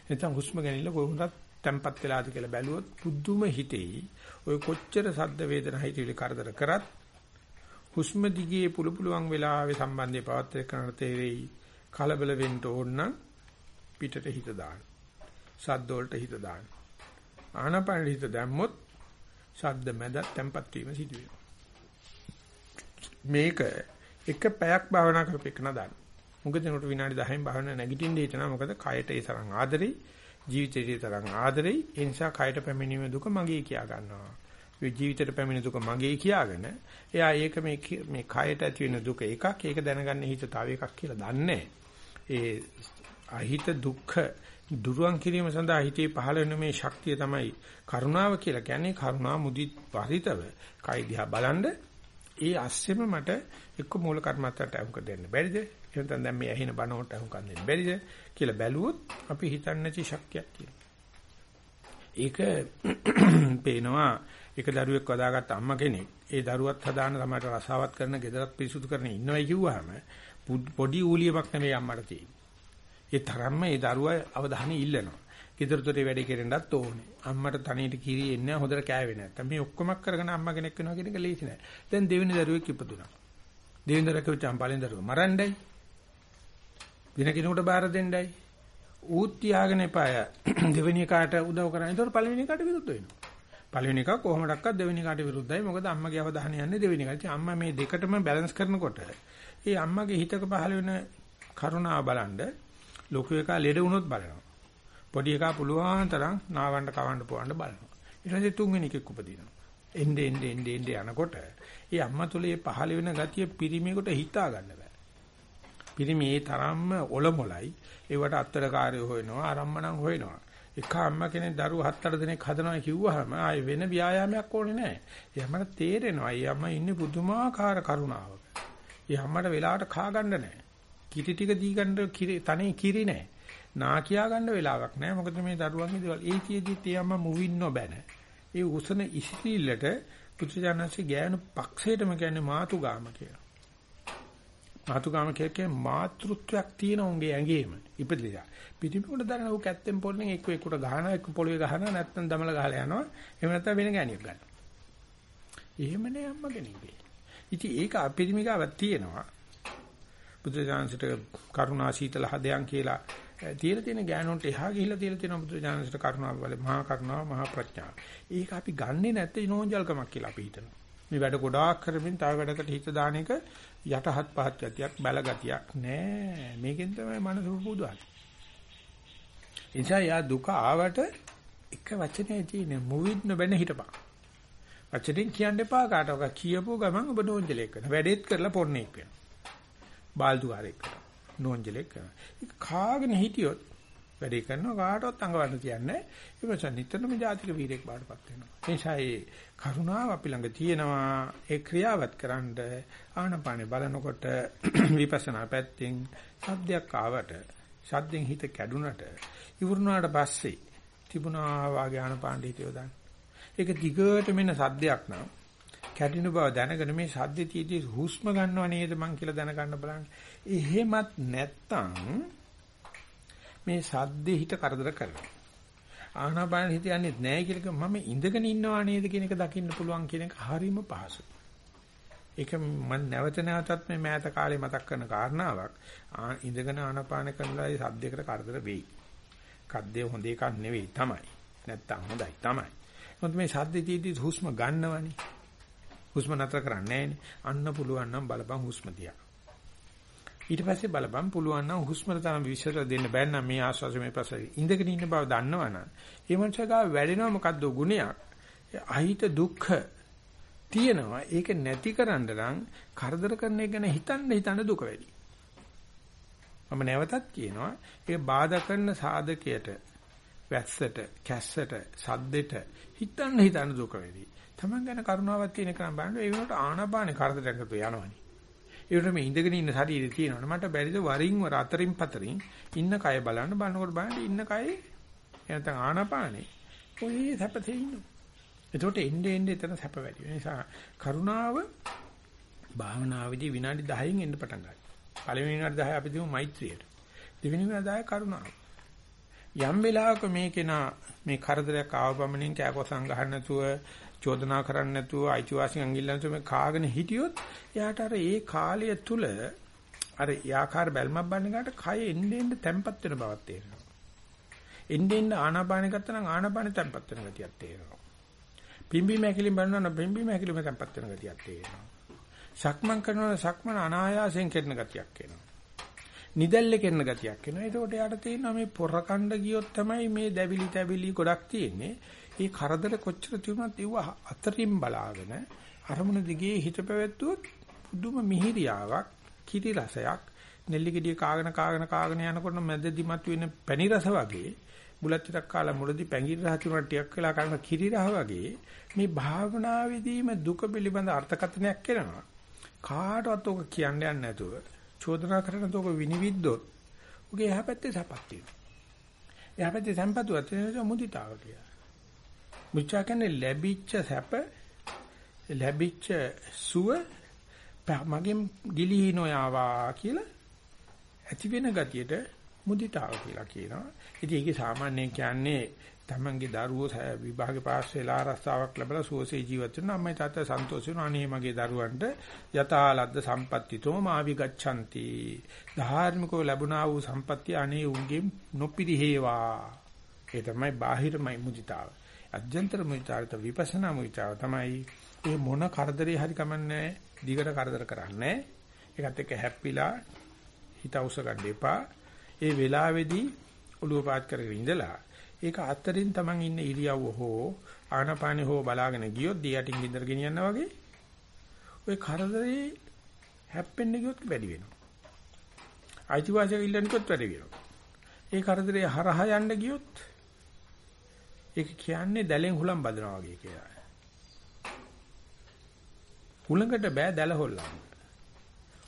නැත්නම් හුස්ම ගැනීම කොහොමද තැම්පත් වෙලාද කියලා බැලුවොත් පුදුම හිතෙයි. ඔය කොච්චර සද්ද වේදනා හිතවිලි කරදර කරත් හුස්ම දිගේ පුළු පුළුවන් වෙලාවේ සම්බන්ධය පවත් කරන තේරෙයි. කලබල වෙන්න ඕන නම් පිටට හිත දාන්න. සද්ද වලට හිත දාන්න. ආනපන හිත දැම්මොත් ශබ්ද මැද tempat වීම සිදු වෙනවා. මේක එක පැයක් භාවනා කරපෙන්න දාන්න. මොකද උනට විනාඩි 10න් භාවනා නැගිටින්න හිටනවා. මොකද කයට ඒ තරම් ආදරේ ජීවිතේට තරම් ආදරෙයි. ඒ නිසා කයට පැමිණීමේ දුක මගේ කියා ගන්නවා. මේ ජීවිතේට පැමිණෙන දුක මගේ කියාගෙන එයා ඒක මේ මේ කයට ඇති වෙන දුක එකක් ඒක දැනගන්න හිත තව එකක් කියලා දන්නේ. ඒ අහිත දුක්ඛ දුරුවන් කිරීම සඳහා හිතේ පහළ වෙන මේ ශක්තිය තමයි කරුණාව කියලා කියන්නේ. කරුණා මුදිත් පරිතව කයි දිහා බලනද ඒ අස්සෙම මට එක්ක මූල කර්මත්තට අහුක දෙන්න බැරිද? එහෙනම් දැන් මේ ඇහින බණවට අහුක දෙන්න බැරිද? කියලා බැලුවොත් අපි හිතන්නේ නැති ශක්තියක් තියෙනවා ඒක පේනවා එක දරුවෙක් වදාගත්ත අම්මා කෙනෙක් ඒ දරුවත් හදාන තමයි රසාවත් කරන ගෙදරත් පිරිසුදු කරන ඉන්නවයි කිව්වහම පොඩි ඌලියමක් නෙමෙයි අම්මට තියෙන්නේ ඒ තරම්ම ඒ දරුවා අවධානය ඉල්ලනවා. ගෙදර දොරේ වැඩ කෙරෙන්නත් ඕනේ. අම්මට තනියට කිරි එන්නේ හොඳට කෑවේ නැත්තම් මේ ඔක්කොම කරගෙන අම්මා කෙනෙක් වෙනවා කියන එක ලේසි නෑ. දැන් දෙවෙනි දරුවෙක් ඉපදුනා. දෙවෙනි දරුවෙක් චම්පාලෙන් දරුවා මරණ්ඩයි. වෙන කෙනෙකුට බාර දෙන්නයි. ඌත් තියාගෙන එපාය. දෙවෙනි එකාට උදව් කරන්නේ. ඒතකොට පළවෙනි එකාට විරුද්ධ වෙනවා. පළවෙනි එක කොහොමඩක්වත් දෙවෙනි එකාට විරුද්ධයි. මොකද අම්මගේ අවධානය යන්නේ දෙවෙනි එකට. අම්මා මේ දෙකටම බැලන්ස් කරනකොට ඒ අම්මගේ හිතක පහළ වෙන කරුණාව බලන්න ලොකු එකා ලෙඩ වුණොත් බලනවා. පොඩි එකා පුළුවන් තරම් නාවන්න කවන්න පොවන්න බලනවා. ඊට පස්සේ තුන්වෙනි එකෙක් උපදිනවා. එnde ende ende ende යනකොට ඒ අම්මා තුලේ පහළ වෙන ගතිය පිරිමියෙකුට හිතා ගන්න බෑ. පිරිමි ඒ තරම්ම ඔලොමොලයි. ඒවට අත්තරකාරයෝ හොයනවා, ආරම්මණම් හොයනවා. එක අම්මා කෙනෙක් දරුවෝ හත් අට දෙනෙක් හදනවා කිව්වහම ආයේ වෙන ව්‍යායාමයක් ඕනේ නැහැ. ඒ අම්මට තේරෙනවා. ඒ අම්මා ඉන්නේ පුදුමාකාර කරුණාවක. ඒ අම්මට වෙලාවට කා ගන්න නැහැ. කිරි ටික දී ගන්න කිරි තනේ කිරි නැහැ. නා කියා ගන්න වෙලාවක් නැහැ. මොකද මේ දරුවන්ගේ දේවල් ඒ කියෙදිත් එයාම මුවින් නොබැන. ඒ උසන ඉසිතිල්ලට පුත්‍රජානන්සේ ගෑනු පක්ෂයටම කියන්නේ මාතුගාම කියලා. මාතුගාම කියන්නේ මාතෘත්වයක් තියෙන උන්ගේ ඇඟේම ඉපදෙලා. පිටිපොඩ දරන උ කැත්තෙන් පොල්ලෙන් එක්ක එක්කට ගහනවා එක්ක පොළවේ ගහනවා නැත්නම් දමල ගහලා යනවා. එහෙම නැත්නම් වෙන ගෑණියක් ගන්නවා. එහෙම නෑ අම්මා කෙනෙක්ගේ. ඉතින් ඒක අපිරිමිකාවක් තියෙනවා. බුදුජානසිට කරුණා සීතල හදයන් කියලා තියලා තියෙන ඥානොන්ට එහා ගිහිල්ලා තියලා තියෙන බුදුජානසිට කරුණා බල මහා කරුණාව මහා ප්‍රඥාව. ඒක අපි ගන්නෙ නැත්තේ නෝන්ජල්කමක් කියලා අපි හිතනවා. මේ වැඩ ගොඩාක් කරමින් තව වැඩකට හිත දාන එක යටහත් පහත් ගතියක් බැල ගතියක් නෑ. මේකෙන් තමයි මනස පුදුවන්නේ. එනිසා යා දුක ආවට එක වචනේ තියෙන මුවිත් නොබැන හිටපන්. වචනෙන් කියන්න එපා කාටවත් කියපුව ගමන් ඔබ නෝන්ජලෙක් වෙනවා. වැඩේත් කරලා පොන්නේක් වෙනවා. බාල්දුකාරයෙක් කරනවා. නෝන්ජලෙක් කරනවා. ඒක කාගෙන හිටියොත් වැඩේ කරනවා කාටවත් අඟවන්න තියන්නේ. ඒ නිසා නිතරම ජාතික වීරයෙක් බාටපත් වෙනවා. ඒ නිසා ඒ කරුණාව අපි ළඟ තියෙනවා. ඒ ක්‍රියාවත් කරන්න ආනපානේ බලනකොට විපස්සනා පැත්තෙන් සද්දයක් ආවට සද්දෙන් හිත කැඩුනට ඉවරුනාට පස්සේ තිබුණා වාගේ ආනපාන හිත යොදන්න. ඒක දිගට මෙන්න සද්දයක් නම් කැඩෙන බව දැනගෙන මේ සද්දේ තියදී හුස්ම ගන්නව නේද මං කියලා දැනගන්න බලන්න. එහෙමත් නැත්තම් මේ සද්දේ හිත කරදර කරනවා. ආනාපාන හිත යන්නේ නැහැ කියලා මම ඉඳගෙන ඉන්නවා නේද කියන එක දකින්න පුළුවන් කියන එක හරිම පහසුයි. ඒක මම නැවත නැවතත් මේ මෑත කාලේ මතක් කරන කාරණාවක්. ඉඳගෙන ආනාපාන කරනලා සද්දයකට කරදර වෙයි. කද්දේ හොඳ එකක් නෙවෙයි තමයි. නැත්තම් හොඳයි තමයි. මොකද මේ සද්දේ තියදී හුස්ම ගන්නවනේ. හුස්ම නතර කරන්නේ අන්න පුළුවන් නම් බලපන් හුස්ම දිහා. ඊට පස්සේ බලපන් පුළුවන් නම් හුස්මට තරම් විශ්වාස දෙන්න බෑ නම් මේ ආස්වාස මේ ප්‍රසයි ඉඳගෙන ඉන්න බව දන්නවනම් ඒ මනුස්සයා වැඩෙනව මොකද්ද ගුණයක්? අහිත දුක්ඛ තියෙනවා. ඒක නැති කරන්න නම් කරදර කරන එක ගැන හිතන්න හිතන්න දුක වැඩි. මම නැවතත් කියනවා ඒක බාධා කරන සාධකයට වැස්සට කැස්සට සද්දෙට හිතන්න හිතන්න දුක වැඩි. Taman ගැන කරුණාවක් තියෙන කෙනා බලන්න ඒ වෙනකොට ආනාපානේ කරදරයකට යනවනේ. ඒකට මේ ඉඳගෙන ඉන්න ශරීරය තියෙනවනේ මට බැරිද වරින් වර අතරින් පතරින් ඉන්න කය බලන්න බලනකොට බලන්න ඉන්න කය එනතන ආනාපානේ ඔය සැපතේ ඉන්නවා. එතකොට එන්නේ එන්නේ එතන සැප වැඩි වෙන නිසා කරුණාව භාවනාවේදී විනාඩි 10න් එන්න පටන් ගන්නවා. පළවෙනි විනාඩි 10 අපි දිමු මෛත්‍රියට. දෙවෙනි විනාඩි 10 කරුණාව. යම් වෙලාවක මේ කෙනා මේ කරදරයක් ආව පමණින් කෑකොසම් ගහන්න නැතුව චෝදනා කරන්නේ නැතුව අයිතිවාසිකම් ඉල්ලන්න නැතුව මේ කාගෙන හිටියොත් එයාට අර ඒ කාලය තුල අර යාකාර බැල්මක් බන්න ගාට කය එන්නේ එන්නේ තැම්පත් වෙන බවක් තේරෙනවා. එන්නේ එන්නේ ආනාපාන ගත්තා නම් ආනාපාන තැම්පත් වෙන ගතියක් තේරෙනවා. පිම්බි මහැකිලින් බලනවා නම් පිම්බි මහැකිලිම තැම්පත් වෙන ගතියක් තේරෙනවා. සක්මන් කරනවා සක්මන අනායාසයෙන් කරන ගතියක් එනවා. නිදැල්ලේ කරන ගතියක් එනවා. ඒකට යාට තේරෙනවා මේ පොරකණ්ඩ ගියොත් තමයි මේ දැවිලි තැවිලි ගොඩක් තියෙන්නේ. ඒ කරදර කොච්චර තිබුණත් ඒව අතරින් බලාගෙන අරමුණ දිගේ හිත පැවැත්වුවොත් පුදුම මිහිරියාවක්, කිරි රසයක්, නෙල්ලි ගෙඩිය කාගෙන කාගෙන කාගෙන යනකොට මැදදි මතුවෙන පැණි රස වගේ බුලත් ටිකක් කාලා මුලදී පැංගිරි රහ තුනක් ටිකක් වෙලා කරන කිරි රහ වගේ මේ භාවනාවේදීම දුක පිළිබඳ අර්ථකථනයක් කරනවා. කාටවත් ඔක කියන්න යන්නේ නැතුව චෝදනා කරන තෝක විනිවිද්දොත් ඔගේ එහා පැත්තේ සපක් තියෙනවා. එහා පැත්තේ සම්පතුවක් තියෙනවා මුදිතාව කියලා. මුචා කියන්නේ ලැබිච්ච සැප ලැබිච්ච සුව මගෙන් ගිලිහි නොයාවා කියලා ඇති වෙන ගතියට මුදිතාව කියලා කියනවා. ඉතින් ඒකේ සාමාන්‍යයෙන් කියන්නේ තමන්ගේ දරුවෝ විභාගේ පාස් වෙලා රස්සාවක් ලැබලා සුවසේ ජීවත් වෙන අම්මයි තාත්තා සන්තෝෂ වෙනවා. අනේ මගේ දරුවන්ට යථාලද්ද සම්පත්තිතෝ මාවි ගච්ඡanti. ධාර්මිකව ලැබුණා වූ සම්පත්තිය අනේ උන්ගේ නොපිරිහෙවා. ඒ තමයි බාහිරමයි මුදිතාව. අධ්‍යන්තර මුදිතාවට විපස්සනා මුදිතාව තමයි ඒ මොන කරදරේ හරි කමන්නේ දිගට කරදර කරන්නේ. ඒකත් එක්ක හැප්පිලා හිත අවශ්‍ය ගන්න එපා. ඒ වෙලාවේදී ඔළුව පාත් කරගෙන ඉඳලා ඒක අතරින් Taman ඉන්න ඉරියව්ව හෝ ආනපානෙ හෝ බලාගෙන ගියොත් දියටින් ගින්දර ගෙනියනවා වගේ ওই කරදරේ හැප්පෙන්න ගියොත් වැඩි වෙනවා. අයිතිවාසිකම් ඉල්ලන්නකොත් වැඩි වෙනවා. ඒ කරදරේ හරහා යන්න ගියොත් ඒක කියන්නේ දැලෙන් හුලම් බදනවා වගේ කියලා. හුලඟට බෑ දැල හොල්ලන්න.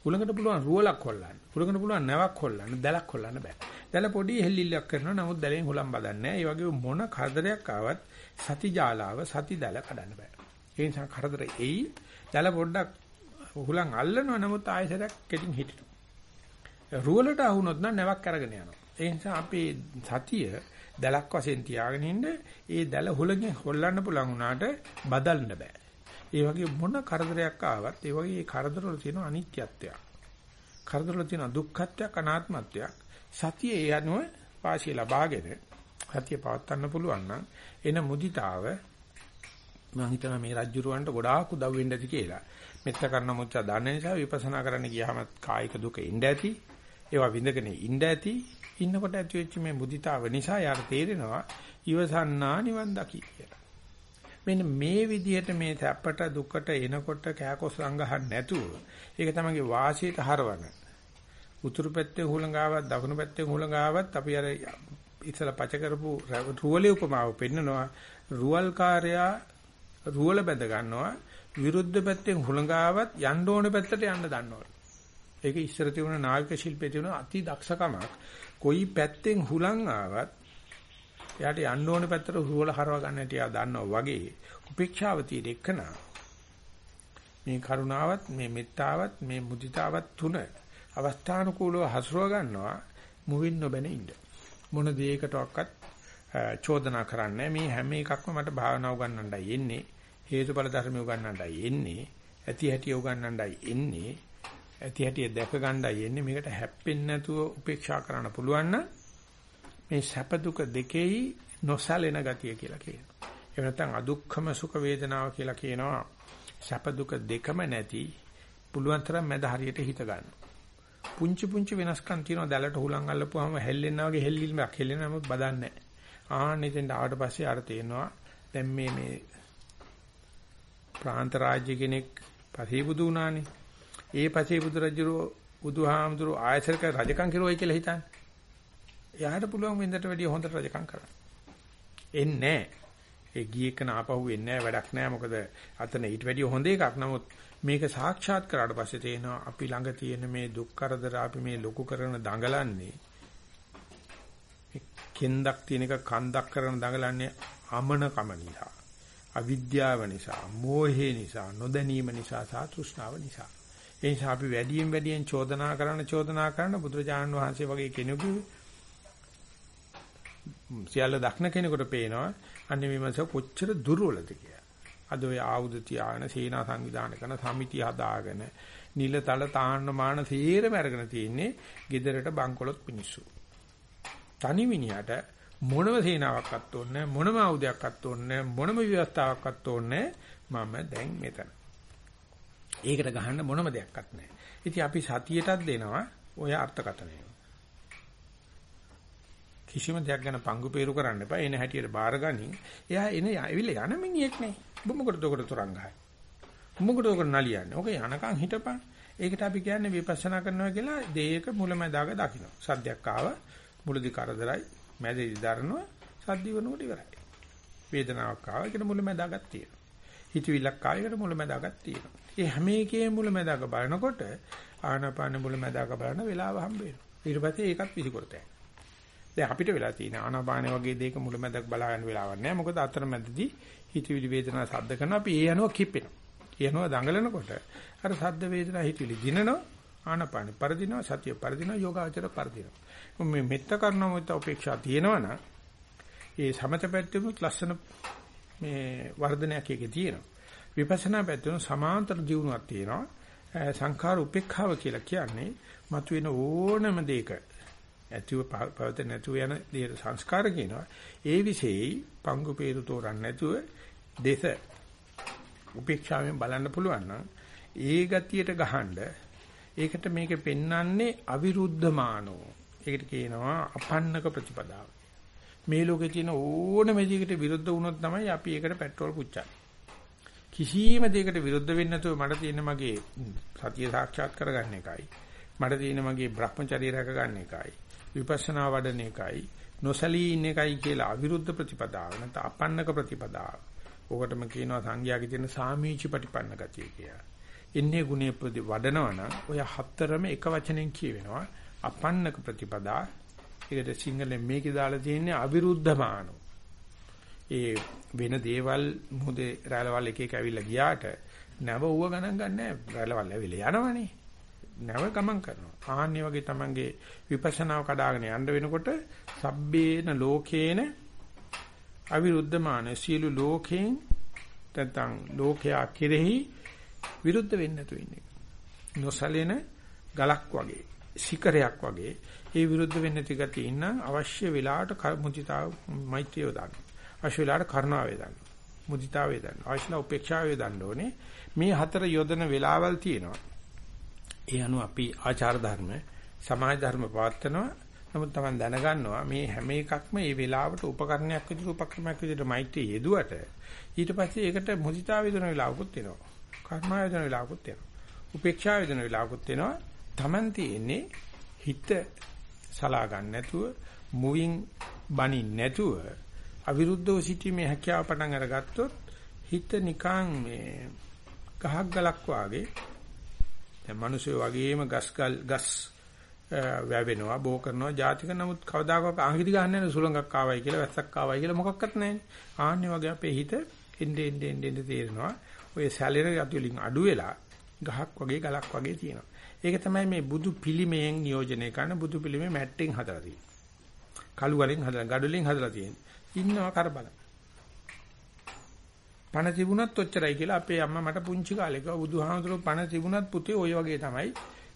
හුලඟට පුළුවන් රුවලක් හොල්ලන්න. හුලඟට පුළුවන් නැවක් හොල්ලන්න, දැලක් හොල්ලන්න බෑ. දැල පොඩි හෙල්ලිල්ලක් කරනවා. නමුත් දැලෙන් හුලම් බදන්නේ නැහැ. ඒ වගේ මොන කරදරයක් ආවත් සති ජාලාව සති දැල කඩන්න බෑ. ඒ නිසා කරදර එයි. දැල පොඩ්ඩක් හුලම් අල්ලනවා. නමුත් ආයෙසරක් කෙටින් හිටිනවා. රුවලට අහුනොත් නම් නැවක් අරගෙන යනවා. ඒ නිසා අපේ සතිය දැලක් වශයෙන් තියාගෙන ඉන්න ඒ දැල හුලකින් හොල්ලන්න පුළුවන් වුණාට බදල්න්න බෑ. ඒ වගේ මොන කරදරයක් ආවත් ඒ වගේ කරදරවල තියෙන අනිත්‍යත්වයක්. කරදරවල තියෙන දුක්ඛත්වයක් අනාත්මත්වයක්. සතිය ඒ අනුව වාසිය ලබාගෙන සතිය පවත්වන්න පුළුවන් නම් එන මුදිතාව මම හිතනවා මේ රජ්ජුරුවන්ට ගොඩාක් උදව් වෙන්න ඇති කියලා. මෙත්ත කරන මුත්‍යා දන්න නිසා විපස්සනා කරන්න ගියාම කායික දුක ඉන්න ඇති. ඒවා විඳගෙන ඉන්න ඇති. ඉන්නකොට ඇති වෙච්ච මේ මුදිතාව නිසා යාට තේරෙනවා ඉවසන්නා නිවන් දකි කියලා. මෙන්න මේ විදිහට මේ සැපට දුකට එනකොට කෑකොස් සංගහන්න නැතුව ඒක තමයි වාසියට හරවන. උතුරු පැත්තේ හුලඟාවක් දකුණු පැත්තේ හුලඟාවක් අපි අර ඉතල පච කරපු රුවලේ උපමාව පෙන්නනවා. රුවල් කාර්යයා රුවල බැඳ ගන්නවා. විරුද්ධ පැත්තෙන් හුලඟාවත් යන්න ඕන පැත්තට යන්න දන්නවලු. ඒක ඉස්සර තිබුණ නාවික ශිල්පයේ තිබුණ අති දක්ෂකමක්. කොයි පැත්තෙන් හුලං ආවත් එයාට යන්න ඕන පැත්තට හුවල හරව ගන්න හැටි එයා දන්නවා වගේ උපේක්ෂාව තියෙන එකන මේ කරුණාවත් මේ මෙත්තාවත් මේ මුදිතාවත් තුන අවස්ථානුකූලව හසුරව ගන්නවා මුවින් නොබැන ඉන්න. මොන දෙයකටවත් චෝදනා කරන්නේ මේ හැම එකක්ම මට භාවනා උගන්වන්නයි එන්නේ හේතුඵල ධර්ම උගන්වන්නයි එන්නේ ඇති හැටි උගන්වන්නයි එන්නේ. ඇති හැටි දැක ගන්නයි එන්නේ මේකට හැප්පෙන්නේ නැතුව උපේක්ෂා කරන්න පුළුවන් නම් මේ සැප දුක දෙකෙහි නොසැලෙන ගතිය කියලා කියනවා. එහෙම නැත්නම් අදුක්ඛම සුඛ වේදනාව කියලා කියනවා. සැප දුක දෙකම නැති පුළුවන් තරම් මැද හරියට හිත ගන්න. පුංචි පුංචි වෙනස්කම් තියෙනවා දැලට හුලං අල්ලපුවාම හැල්ලෙනා වගේ හෙල්ලිල්මක් හෙල්ලෙනම බදන්නේ නැහැ. ආන්න ඉතින් ආවට පස්සේ අර තේනවා දැන් මේ මේ ප්‍රාන්ත රාජ්‍ය කෙනෙක් පසීබුදු වුණානේ. ඒ පසීබුදු රජුරෝ බුදුහාමුදුරු ආයසරක රජකම් කෙරුවයි කියලා හිතන්නේ. එයාට පුළුවන් වෙන්දට වැඩිය හොඳට රජකම් කරන්න. එන්නේ ඒ ගියේ කන ආපහු එන්නේ වැඩක් නැහැ මොකද අතන ඊට වැඩිය හොඳ එකක්. නමුත් මේක සාක්ෂාත් කරාට පස්සේ තේනවා අපි ළඟ තියෙන මේ දුක් කරදර අපි මේ ලොකු කරන දඟලන්නේ කෙන්දක් තියෙන එක කන්දක් කරන දඟලන්නේ අමන කම නිසා. අවිද්‍යාව නිසා, මෝහය නිසා, නොදැනීම නිසා, සාතුෂ්ණාව නිසා. ඒ නිසා අපි වැඩියෙන් වැඩියෙන් චෝදනා කරන චෝදනා කරන බුදුරජාණන් වහන්සේ වගේ කෙනෙකු සියල්ල දක්න කෙනෙකුට පේනවා අන්නේ මේ මනස කොච්චර දුර්වලද කියලා. අද ඔය ආයුධ තියාගෙන සේනා සංවිධානය කරන සමිති හදාගෙන නිලතල තාන්න මාන සීරම අරගෙන තියෙන්නේ gedarata බංකොලොත් මිනිස්සු. තනි මිනිහට මොනම සේනාවක්වත් ඕනේ මොනම ආයුධයක්වත් ඕනේ මොනම ව්‍යවස්ථාවක්වත් ඕනේ මම දැන් මෙතන. ඒකට ගහන්න මොනම දෙයක්වත් නැහැ. ඉතින් අපි සතියටත් දෙනවා ඔය අර්ථකථනය. කිසිම දෙයක් ගැන පංගු peeru කරන්න එපා. එන හැටියට බාරගනි. එයා එන ඇවිල්ලා යන මිනිහෙක් නේ. ඔබ මොකටද ඔකට තරංග ගහන්නේ? මොකටද ඔකට නලියන්නේ? ඔක යනකම් හිටපන්. ඒකට අපි කියන්නේ විපස්සනා කරනවා කියලා දේයක මුලමඳාක දකින්න. සද්දයක් ආව මුලදි කරදරයි, මැදදී දරනවා, සද්දි වෙනකොට ඉවරයි. වේදනාවක් ආව ඒකට මුලමඳාකක් තියෙනවා. හිතවිල්ලක් ආව ඒකට මුලමඳාකක් තියෙනවා. ඒ හැම එකේම මුලමඳාක බලනකොට ආනාපාන මුලමඳාක බලන වෙලාව හම්බ වෙනවා. ඊට පස්සේ ඒකත් විසිකරතයි. දැන් අපිට වෙලා තියෙන ආනාපාන වගේ දෙයක මුලමඳක් බලා ගන්න වෙලාවක් නැහැ. මොකද අතරමැදදී හිතවිලි වේදනා සද්ද කරන අපි ඒ අනුව කිප්පෙනවා. ඒ අනුව දඟලනකොට අර සද්ද වේදනා හිතවිලි දිනනවා ආනාපාන පරදිනවා සතිය පරදිනවා යෝගාචර පරදිනවා. මේ මෙත්ත කරන මොකද උපේක්ෂා තියෙනවනම් ඒ සමත පැත්තෙමුත් ලස්සන මේ වර්ධනයක් එකේ තියෙනවා. විපස්සනා පැත්තෙම සමාන්තර දියුණුවක් තියෙනවා. සංඛාර උපේක්ඛාව කියලා කියන්නේ මතුවෙන ඕනම දෙයක ඇතුව පවත නැතුව යන දේ සංස්කාර කියනවා. ඒ විශේෂයි පංගු peeru තෝරන්න නැතුව දෙස උපේක්ෂාවෙන් බලන්න පුළුවන් නම් ඒ ගතියට ගහනද ඒකට මේක පෙන්වන්නේ අවිරුද්ධමානෝ. ඒකට කියනවා අපන්නක ප්‍රතිපදාව. මේ ලෝකේ තියෙන ඕනම දෙයකට විරුද්ධ වුණොත් තමයි අපි ඒකට පෙට්‍රෝල් පුච්චන්නේ. කිසියම් දෙයකට විරුද්ධ වෙන්නේ නැතුව මට තියෙන මගේ සතිය සාක්ෂාත් කරගන්න එකයි. මට තියෙන මගේ Brahmacharya රැක ගන්න එකයි. විපස්සනා වඩන එකයි නොසලී ඉන්න එකයි කියලා අවිරුද්ධ ප්‍රතිපදාව නැත්නම් අපන්නක ප්‍රතිපදාව. ඕකටම කියනවා සංඝයාගේ තියෙන සාමීචි ප්‍රතිපන්න ගතිය කියලා. ඉන්නේ ගුණේ ප්‍රති වඩනවනම් ඔය හතරම එක වචනෙන් කියවෙනවා අපන්නක ප්‍රතිපදා. ඒකට සිංහලෙන් මේකේ දාලා තියෙන්නේ අවිරුද්ධමානෝ. ඒ වෙන දේවල් මොහොතේ රැළවල් එක එක ඇවිල්ලා ගියාට නැව ඌව ගණන් ගන්නෑ රැළවල් ඇවිල්ලා යනවනේ. නැව ගමන් කරනවා. ආන්නේ වගේ තමන්ගේ විපස්සනාව කඩාගෙන යන්න වෙනකොට සබ්බේන ලෝකේන අවිරුද්ධමාන සියලු ලෝකයෙන් නැත්නම් ලෝකයා කෙරෙහි විරුද්ධ වෙන්නේ නැතු ඉන්නේ. නොසලෙන ගලක් වගේ, සිකරයක් වගේ ඒ විරුද්ධ වෙන්නේ නැති ගතිය ඉන්න අවශ්‍ය වෙලාවට මුදිතාව මෛත්‍රිය දාන්න. අවශ්‍ය වෙලාවට කරුණාව දාන්න. මුදිතාව දාන්න. අවශ්‍ය වෙලාවට උපේක්ෂාව දාන්න ඕනේ. මේ හතර යොදන වෙලාවල් තියෙනවා. ඒ අනුව අපි ආචාර ධර්ම, සමාජ ධර්ම පවත්නවා. නමුත් Taman දැනගන්නවා මේ හැම එකක්ම මේ වෙලාවට උපකරණයක් විදිහට උපක්‍රමයක් විදිහට මෛත්‍රී යෙදුවට ඊට පස්සේ ඒකට මුදිතාව වේදන වෙලාවකුත් එනවා. කර්මා වේදන වෙලාවකුත් එනවා. උපේක්ෂා වේදන වෙලාවකුත් එනවා. Taman තියෙන්නේ හිත සලා ගන්න නැතුව මුවින් බනින් නැතුව අවිරුද්ධව සිටීමේ හැකියාව පටන් අරගත්තොත් හිත නිකන් මේ ගහක් ගලක් වාගේ දැන් මිනිස්සු වගේම ගස්ගල් ගස් වැවෙනවා බෝ කරනවා ජාතික නමුත් කවදාකවත් අඟිලි ගන්න නැහැ සුළඟක් ආවයි කියලා වැස්සක් ආවයි කියලා මොකක්වත් නැහැ. ආන්නේ වගේ අපේ හිත එන්නේ එන්නේ එන්නේ තේරෙනවා. ඔය සැලෙන යතු වලින් අඩු වෙලා ගහක් වගේ ගලක් වගේ තියෙනවා. ඒක තමයි මේ බුදු පිළිමයෙන් නියෝජනය කරන බුදු පිළිමේ මැට්ටෙන් හදලා තියෙන්නේ. කළු වලින් හදලා ගඩ වලින් හදලා තියෙන්නේ. ඉන්නවා කරබල. පණ තිබුණත් ඔච්චරයි කියලා අපේ අම්මා මට පුංචි කාලේ කිව්වා බුදුහාමුදුරුවෝ පණ තිබුණත් පුතේ ওই වගේ තමයි.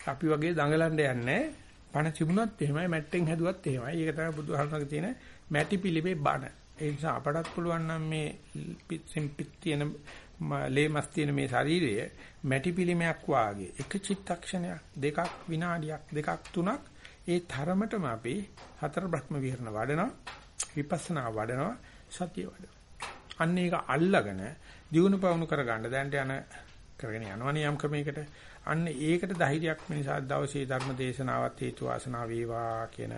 අපි වගේ දඟලන්න යන්නේ පණ තිබුණත් එහෙමයි මැට්ටෙන් හැදුවත් එහෙමයි. ඒක තමයි බුදුහාමුදුරුවෝගේ තියෙන මැටි පිළිමේ බණ. ඒ නිසා අපටත් පුළුවන් නම් මේ පිටින් පිට තියෙන ලේ මස් තියෙන මේ ශරීරය මැටි පිළිමයක් වාගේ එක චිත්තක්ෂණයක් දෙකක් විනාඩියක් දෙකක් තුනක් ඒ තරමටම අපි හතර බ්‍රහ්ම විහරණ වඩනවා විපස්සනා වඩනවා සතිය වඩනවා. අන්න ඒක අල්ලගෙන දියුණු පවුණු කරගන්න දැන්ට යන කරගෙන යනවනේ යම් ක්‍රමයකට. අන්න ඒකට ධෛර්යයක් මිනිසා දවසේ ධර්ම දේශනාවත් හේතු වාසනා වේවා කියන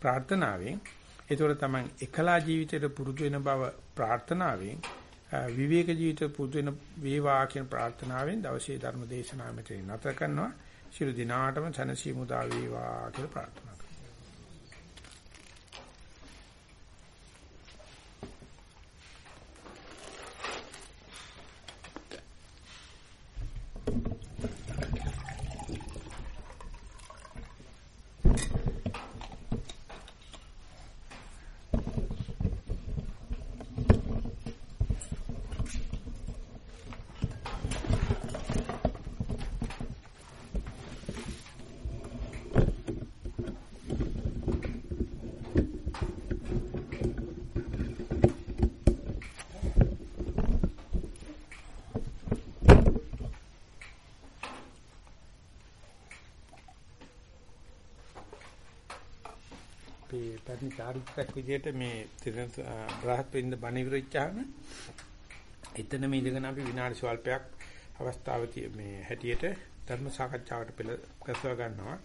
ප්‍රාර්ථනාවෙන් ඒතකොට තමයි එකලා ජීවිතයට පුරුදු වෙන බව ප්‍රාර්ථනාවෙන් විවේක ජීවිත පුරුදු වෙන වේවා කියන ප්‍රාර්ථනාවෙන් දවසේ ධර්ම දේශනාව මෙතන නැත කරනවා. ශිරු දිනාටම සනසීමුදා වේවා කියලා ප්‍රාර්ථනා චාරිත්‍රාක් විදිහට මේ තිරන බ්‍රහත් වෙන්න බණ ඉවරෙච්චාම එතන මේ ඉඳගෙන අපි විනාඩි ස්වල්පයක් අවස්ථාවතිය මේ හැටියට ධර්ම සාකච්ඡාවට පෙළ කසව ගන්නවා.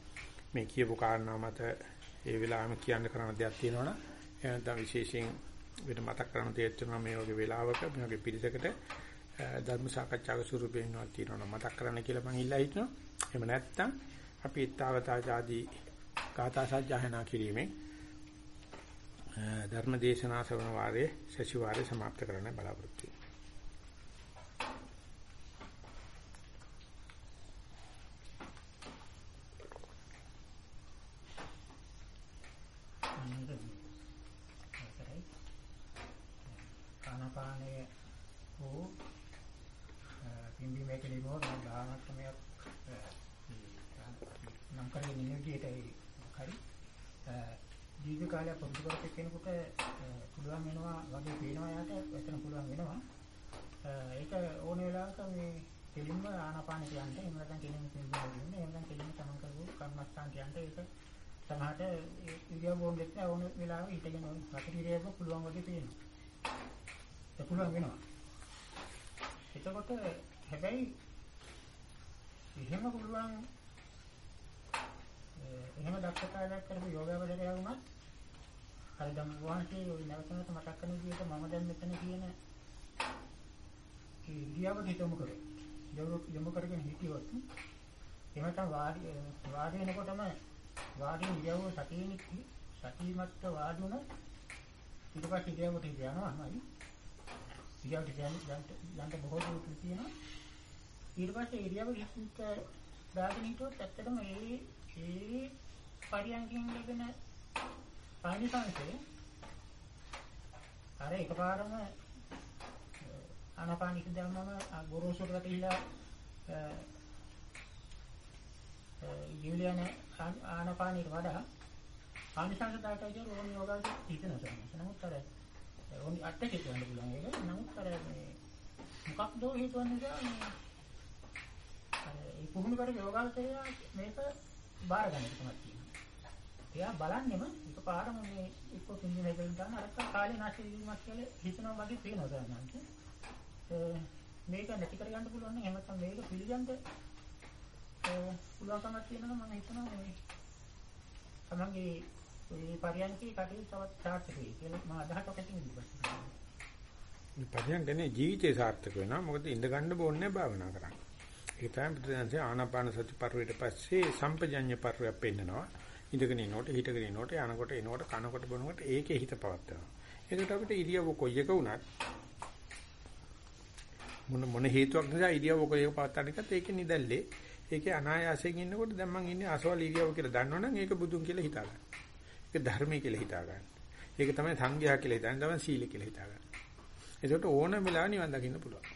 මේ කියපු කාරණා මත ඒ වෙලාවෙම කියන්න කරන දෙයක් තියෙනවනම් එහෙනම් විශේෂයෙන් වෙන මතක් කරන දෙයක් තියෙනවා මේ වගේ වෙලාවක මේ වගේ පිළිසකට ධර්ම සාකච්ඡාවක ස්වරූපයෙන් ඉන්නවා තියෙනවා මතක් කරන්න කියලා මම ඉල්ලා හිටනවා. එහෙම නැත්නම් අපි ඊතාවතාජාදී කාථා සජ්ජායනා කිරීමෙන් ධර්ම දේශනා ශ්‍රවණ වාරයේ සතිವಾರයේ સમાપ્ત කරන්න බලාපොරොත්තු වෙනවා. සමහරට ඉරියව් බොන්දෙත් ඕන වෙලාවෙ හිටගෙන රට ඉරියව්ව පුළුවන් වගේ පේනවා ඒක පුළුවන් වෙනවා එතකොට හැබැයි එහෙම පුළුවන් එහෙම දක්ෂතාවයක් කරපු යෝගාවචරය වුණත් අර දැන් වහන්සේ ওই නැවත නැවත මතක් කරන විදිහට මම දැන් මෙතන කියන ඉන්දියාවට හිතමු කරේ. යොමු කරගෙන හිටියොත් එහෙම නැත්නම් වාඩි වාඩි වෙනකොටම වාඩි ඉරියව්ව සතියෙනි සතියමත් වාඩි වුණා ඊට පස්සේ ඉරියව්වට යනවාමයි. ඉරියව්වට යන්න යන්න බොහෝ දුරට තියෙනවා. ඊට පස්සේ ඉරියව්ව හිත දාගෙන හිටියොත් ඇත්තටම ඒ ඒ පරියන්කින් ලැබෙන ආනිසංසය අර එකපාරම ආනාපානික ධර්මම ගොරෝසුට ගිහිලා යුලියන ආනාපානික වඩා ආනිසංසදායකයි කියන ඕන යෝගාවේ හිතන සමහර නමුත් අර ඕනි අට්ට කියන්න පුළුවන් ඒක නමුත් අර මේ මොකක්ද හේතුව නිසා මේ අර ඒ පුහුණු කර යෝගාවචරය මේක බාර ගන්න තමයි තියෙනවා. එයා බලන්නෙම එකපාරම මේ එක්ක සිංහල හැදෙන්න ගන්න අර කාලේ නැති වීමක් කියලා හිතනවා වගේ පේනවා දැනගන්න. මේක නැති කරගන්න පුළුවන් නම් එහෙම නැත්නම් මේක පිළිගන්න පුළුවන්කමක් තියෙනවා මම හිතනවා මේ තමන්ගේ මේ පරියන්කේ කටයුතු තවත් සාර්ථක වෙයි කියලා මම අදහසක් ඇති වෙනවා. මේ පරියන්කනේ ජීවිතේ සාර්ථක වෙනවා මොකද ඉඳ ගන්න බෝන්නේ භාවනා කරන්න. ඒ තමයි බුදුදහමේ ආනාපාන සති පරිවේට පස්සේ සම්පජඤ්ඤ පරිවයක් පෙන්නනවා. ඉඳගෙන ඉනකොට හිටගෙන ඉනකොට යනකොට එනකොට කනකොට බොනකොට ඒකේ හිත පවත්නවා. ඒකට අපිට ඉරියව්ව කොයි එක වුණත් මොන මොන හේතුවක් නිසා ඉරියව්ව කොයි එක පවත්වන්න එකත් ඒකේ නිදැල්ලේ. ඒකේ අනායාසයෙන් ඉන්නකොට දැන් මං ඉන්නේ අසවල් ඉරියව්ව කියලා දන්නවනම් ඒක බුදුන් කියලා හිතා ගන්න. ඒක ධර්මයේ කියලා හිතා ගන්න. ඒක තමයි සංඝයා කියලා හිතන්නේ. තමයි සීල කියලා හිතා ගන්න. ඒකට ඕනම වෙලාව නිවන් දකින්න පුළුවන්.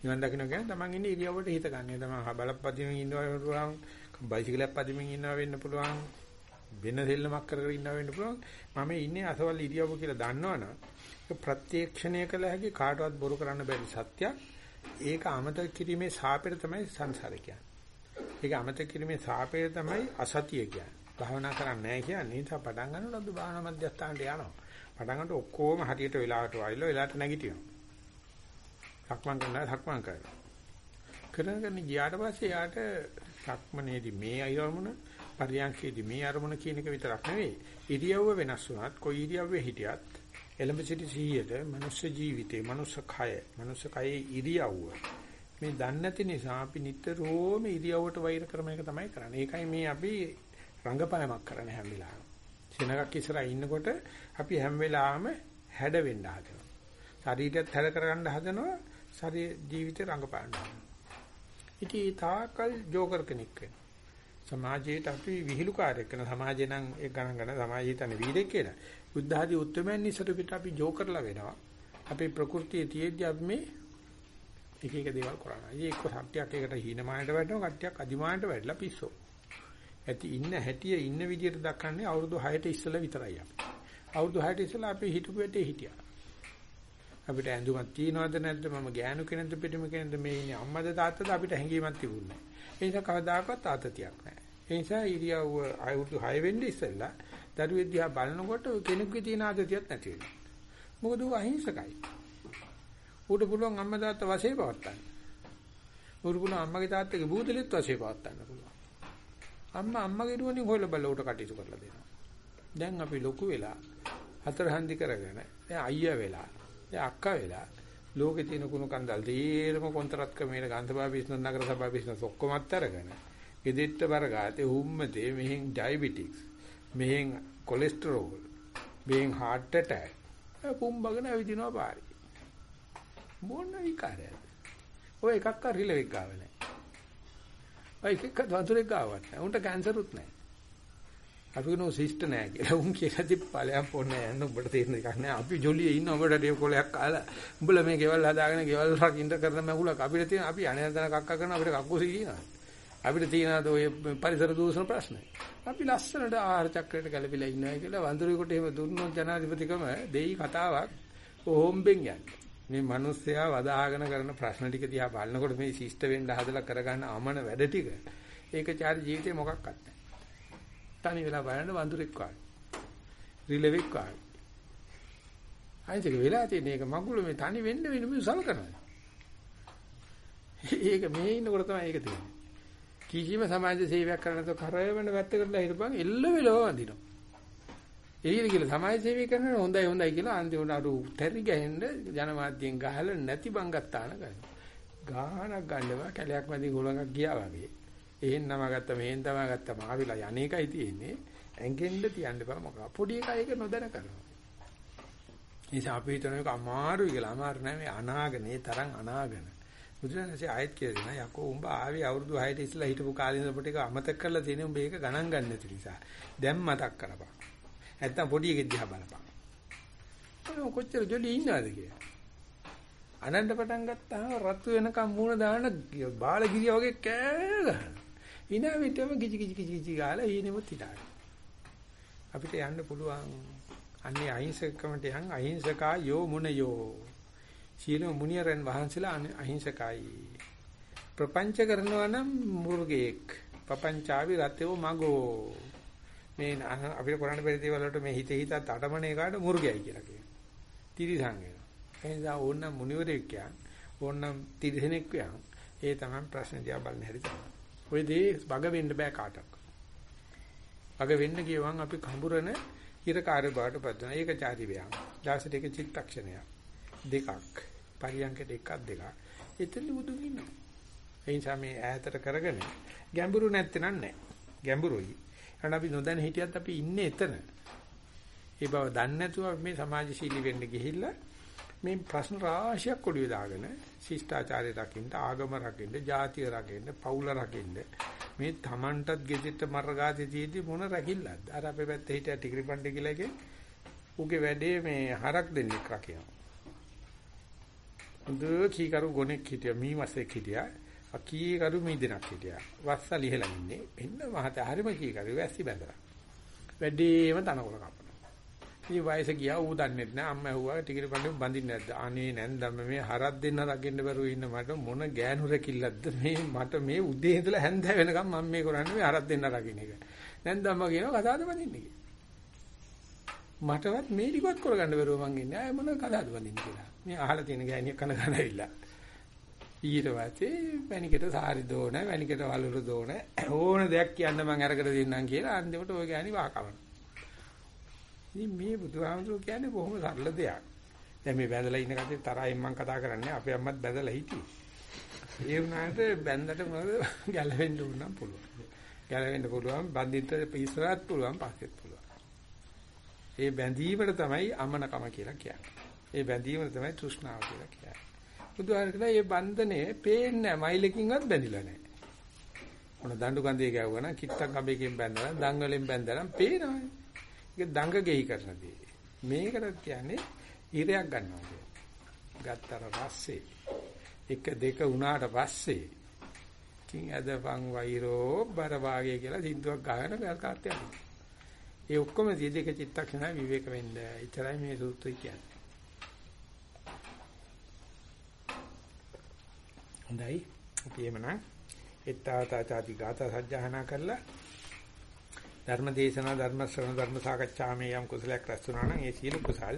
නිවන් දකින්න කියන්නේ තමන් ඉන්නේ ඉරියව්වට හිත ගන්න. තමන් බලපදිමින් ඉන්නවා වෙන්න පුළුවන්. බයිසිකලයක් පදිමින් ඉන්නවා වෙන්න පුළුවන්. වෙන දෙල්ලමක් කර කර ඉන්නවා වෙන්න පුළුවන්. මම ඉන්නේ අසවල් ඉරියව්ව කියලා දන්නවනම් ඒක ප්‍රත්‍යක්ෂණය කළ හැකි කාටවත් බොරු කරන්න බැරි සත්‍යයක්. ඒක අමතක කිරීමේ සාපේට තමයි සංසාරේ කියන්නේ. ඒක අමතක කිරීමේ සාපේට තමයි අසතිය කියන්නේ. භාවනා කරන්නේ නැහැ කියන්නේ. ඒක පටන් ගන්නකොට භාවනා මධ්‍යස්ථානට යනවා. පටන් ගන්නකොට ඔක්කොම හරියට වෙලාවට වයිලා වෙලාවට නැගිටිනවා. සක්මන් කරනවා සක්මන් කරනවා. කරගෙන ගියාට පස්සේ යාට සක්මනේදී මේ අයරමුණ පරියන්කේදී මේ අරමුණ කියන එක විතරක් නෙවෙයි ඉරියව්ව වෙනස් වුණත් කොයි ඉරියව්වේ හිටියත් එළඹ සිටි සීයද මනුස්ස ජීවිතේ මනුස්ස කය මනුස්ස කයේ ඉරියව්ව මේ දන්නේ නැති නිසා අපි නිතරම ඉරියව්වට වෛර කරන එක තමයි කරන්නේ. ඒකයි මේ අපි රංගපෑමක් කරන හැම වෙලාවෙම. සෙනගක් ඉස්සරහා ඉන්නකොට අපි හැම වෙලාවෙම හැඩ වෙන්න හදනවා. ශරීරයත් හැඩ කරගන්න හදනවා. ශරීර ජීවිතේ රංගපාන්න. ඉතින් තාකල් ජෝකර් කෙනෙක් වෙනවා. සමාජයට අපි විහිළුකාරයෙක් වෙන සමාජේ නම් ඒ ගණන් ගන්න සමාජය හිතන්නේ වීරෙක් කියලා. බුද්ධ ආදී උත්තරමයන් ඉස්සර පිට අපි ජෝකර්ලා වෙනවා. අපේ ප්‍රകൃතියේ තියෙද්දි අපි මේ එක එක දේවල් කරනවා. ඉතින් එක්ක සත්‍යයක් එකට හීනමානට වැටෙනවා, කට්ටියක් අදිමානට වැටලා පිස්සෝ. ඇති ඉන්න හැටිය ඉන්න විදියට දක්වන්නේ අවුරුදු 6ට ඉස්සෙල්ලා විතරයි අපි. අවුරුදු 6ට ඉස්සෙල්ලා අපි හිටපු ඇටේ හිටියා. අපිට ඇඳුමක් තියනවද නැද්ද මම ගෑනු කෙනෙක්ද පිටිම කෙනෙක්ද මේ ඉන්නේ අම්මද තාත්තද අපිට හැඟීමක් තිබුණේ නැහැ. ඒ නිසා කවදාකවත් ආතතියක් නැහැ. ඒ නිසා ඉරියව්ව අවුරුදු 6 වෙන්න ඉස්සෙල්ලා දරුවෙක් දිහා බලනකොට කෙනෙකුගේ තියෙන ආදතියක් නැති වෙනවා. මොකද ඌ අහිංසකයි. ඌට පුළුවන් අම්මා තාත්තා වශයෙන් පවත්තන්න. ඌට පුළුවන් අම්මගේ තාත්තගේ බූදලෙත් වශයෙන් පවත්තන්න පුළුවන්. අම්මා අම්මගේ දුවනින් හොයලා බලලා ඌට කටයුතු කරලා දෙනවා. දැන් අපි ලොකු වෙලා හතර හන්දි කරගෙන දැන් අයියා වෙලා දැන් අක්කා වෙලා ලෝකේ තියෙන කුණු කන්දල් තීරම කොන්තරත් ක්‍රමයට ගන්ධබා බිස්නස් නගර සභා බිස්නස් ඔක්කොමත් අරගෙන ගෙදෙට්ට බරගාතේ හුම්මතේ මෙහෙන් ඩයබටික්ස් මෙහෙන් කොලෙස්ටරෝල් මෙහෙන් heart attack පුම්බගෙන ඇවිදිනවා පාරේ මොන විකාරයක්ද ඔය එකක් අරිලෙක් ගාව නැහැ ඔය එකක් වතුරේ ගාවක් නැහැ උන්ට කැන්සරුත් නැහැ අපි නෝ සිස්ට නැහැ කියලා. උන් කියලා තිප්පලයන් පොන්නේ යන්න උඹට තේරෙන එකක් නෑ. අපි ජොලියේ ඉන්න උඹට ඩේව් කොලයක් කාලා උඹලා මේ ගෙවල් හදාගෙන ගෙවල් රකින්න කරන මගුලක් අපිට තියෙන අපි අනේ දන කක්ක කරන අපිට කක්කුසි කියනවා. අපිට තියෙනද ඔය පරිසර දූෂණ ප්‍රශ්න. අපි ලස්සනට ආහාර චක්‍රයට ගැලපිලා ඉන්නවා කියලා වඳුරෙකුට එහෙම දුන්නොත් ජනාධිපතිකම දෙයි කතාවක් හොම්බෙන් යන්නේ. මේ මිනිස්සයා වදාගෙන කරන ප්‍රශ්න ටික දිහා බලනකොට මේ ශිෂ්ට වෙන්න හදලා කරගන්න අමන වැඩ ටික ඒකචාරී ජීවිතේ මොකක්වත් නැහැ. තනි වෙලා බලන්න වඳුරෙක් වගේ. රිලෙවෙක් වගේ. අයිතික වෙලා තියෙන එක මගුල මේ තනි වෙන්න වෙන මේ සලකනවා. ඒක මේ ඉන්නකොට තමයි ඒක තියෙන්නේ. කිසිම සමාජ සේවයක් කරන්න නැතුව කරවන වැත්තකටලා හිටපන් එල්ල වෙලව වඳිනවා. එළියට ගිහලා සමාජ සේවය කරනවා හොඳයි හොඳයි කියලා අන්තිමට අර තැරි ගහෙන්න ජනමාධ්‍යෙන් ගහලා නැති බංගත්තාන කරනවා. ගාහනක් ගන්නවා කැලයක් මැදින් ගොලඟක් ගියා වගේ. එහෙන් නම ගත්ත මෙහෙන් තමයි ගත්ත මාවිලා යන්නේකයි තියෙන්නේ. ඇඟෙන්න තියන්න බෑ මොකක්. පොඩි එකා ඒක නොදැන කරනවා. නිසා අපි හිතන එක අමාරුයි කියලා. අමාරු නෑ මේ අනාගනේ තරම් අනාගන. බුදුරජාණන්සේ ආයත් කියලා දෙනවා යකෝ උඹ ආවේ අවුරුදු 6ට ඉස්සලා හිටපු කාලේ ඉඳන් පොට එක අමතක කරලා තියෙන උඹ ඒක ගණන් ගන්න නැති නිසා. දැන් මතක් කරපන්. නැත්තම් පොඩි එකෙක් දිහා බලපන්. ඔය කොච්චර ජොලි ඉන්නවද කියලා. අනන්ත පටන් ගත්තාම රතු වෙනකම් මූණ දාන බාලගිරිය වගේ කෑ ගහනවා. ඉනා විතරම කිචි කිචි කිචි කිචි ගාලා ඊනෙමුත් හිටාගෙන. අපිට යන්න පුළුවන්. අන්නේ අහිංසකකමට යන් අහිංසකා යෝ මුනයෝ. සීල මුනියරන් වහන්සේලා අහිංසකයි. ප්‍රපංච කරනවා නම් මුර්ගෙක්. පපංචාවි රතේව මගෝ. මේ අපිට කරන්න බැරි දේවල් වලට මේ හිත හිතත් අටමනේ කාට මුර්ගයයි කියලා කියනවා. තිරිසං වෙනවා. එනිසා ඕනනම් මුනිවරයෙක් කියන් ඕනනම් තිරිසනෙක් කියන් ඒ තමයි ප්‍රශ්න දිහා බලන්න හැටි තමයි. ওই දේ වග වෙන්න බෑ කාටවත්. වග වෙන්න කියවන් අපි කඹුරන හිරකාරය බවට පත් වෙනවා. ඒක චාරි ව්‍යාම. දවසට එක චිත්තක්ෂණයක්. දෙකක්. පරියන්කයට එකක් දෙකක්. එතන බුදුන් ඉන්නවා. ඒ නිසා මේ ඈතට කරගෙන ගැඹුරු නැත්තේ නෑ. ගැඹුරුයි. අන්න අපි නොදැන හිටියත් අපි ඉන්නේ එතන. ඒ බව දන්නේ නැතුව මේ සමාජශීලී වෙන්න ගිහිල්ලා මේ ප්‍රශ්න රාශියක් ඔළුවේ දාගෙන ශිෂ්ටාචාරය රකින්න ආගම රකින්න ජාතිය රකින්න පවුල රකින්න මේ Tamanටත් ගෙදෙට්ට මර්ගාතේ තියෙදි මොන රකිල්ලක්ද? අර අපේ පැත්තේ හිටිය ටිගරි පණ්ඩේ කියලා එකේ ඌගේ වැඩේ මේ හරක් දෙන්නෙක් රකිනවා. හොඳ කීකරු ගොනෙක් හිටියා මීමසෙක් හිටියා. අකීකරු මීදෙනක් හිටියා. වස්ස ලිහලා ඉන්නේ. එන්න මහත හරිම කීකරු වැස්සි බැඳලා. වැඩේම තනකොළ කපන ඉතින් වයස ගියා ඌ දන්නේ නැහැ අම්මා ඇහුවා ටිකිරි පණ්ඩේ බඳින්නේ නැද්ද? අනේ නැන්දම මේ හරක් දෙන්න රකින්න බැරුව ඉන්න මට මොන ගෑනු රැකිල්ලක්ද මේ මට මේ උදේ ඉඳලා හැන්ද වෙනකම් මම මේ කරන්නේ මේ හරක් දෙන්න රකින්න එක. නැන්දම්ම කියනවා කතාවද බඳින්නේ කියලා. මටවත් මේ ටිකවත් කරගන්න බැරුව මං ඉන්නේ. ආය මොන කතාවද බඳින්නේ කියලා. මේ අහලා තියෙන ගෑණියක් කන කන ඇවිල්ලා. ඊට පස්සේ වැනිකට සාරි දෝන වැනිකට වලුරු දෝන ඕන දෙයක් කියන්න මං අරකට දෙන්නම් කියලා අන්තිමට ওই ගෑණි වාකවනවා ඉතින් මේ බුදුහාමුදුරුවෝ කියන්නේ බොහොම සරල දෙයක්. දැන් මේ බැඳලා ඉන්න කටේ තරහින් මම කතා කරන්නේ අපේ අම්මත් බැඳලා හිටියේ. ඒ වුණාට බැඳලා මොකද ගැලවෙන්න උනම් පුළුවන්. ගැලවෙන්න පුළුවන් බඳින්න ඉස්සරහත් පුළුවන් පස්සෙත් පුළුවන්. ඒ බැඳීමට තමයි අමනකම කියලා කියන්නේ. ඒ බැඳීම තමයි තෘෂ්ණාව කියලා කියන්නේ. බුදුහාර කියලා මේ බන්ධනේ පේන්නේ නැහැ මයිලකින්වත් බැඳිලා නැහැ. මොන දඬු කන්දේ ගැවුවා නම් කිත්තක් ගබේකින් බැඳලා දංගලෙන් බැඳලා පේනවනේ. ඒක දඟ ගෙයි කරන දේ. මේකට කියන්නේ ඉරයක් ගන්නවා කියන්නේ. ගත්තර පස්සේ එක දෙක වුණාට පස්සේ කිං අදපන් වෛරෝ බර වාගේ කියලා සින්දුවක් ගහන ගල්කාත් යනවා. ඒ ඔක්කොම දෙක චිත්තක්ෂණ විවේක වෙන්න. එච්චරයි මේ සූත්‍රය කියන්නේ. හොඳයි. අපි එමනම් එත්තාවතා ചാති ගාථා සජ්ජහනා කරලා ධර්ම දේශනා ධර්ම ශ්‍රවණ ධර්ම සාකච්ඡා මේ යම් කුසලයක් රැස් වුණා නම් ඒ සියලු කුසල්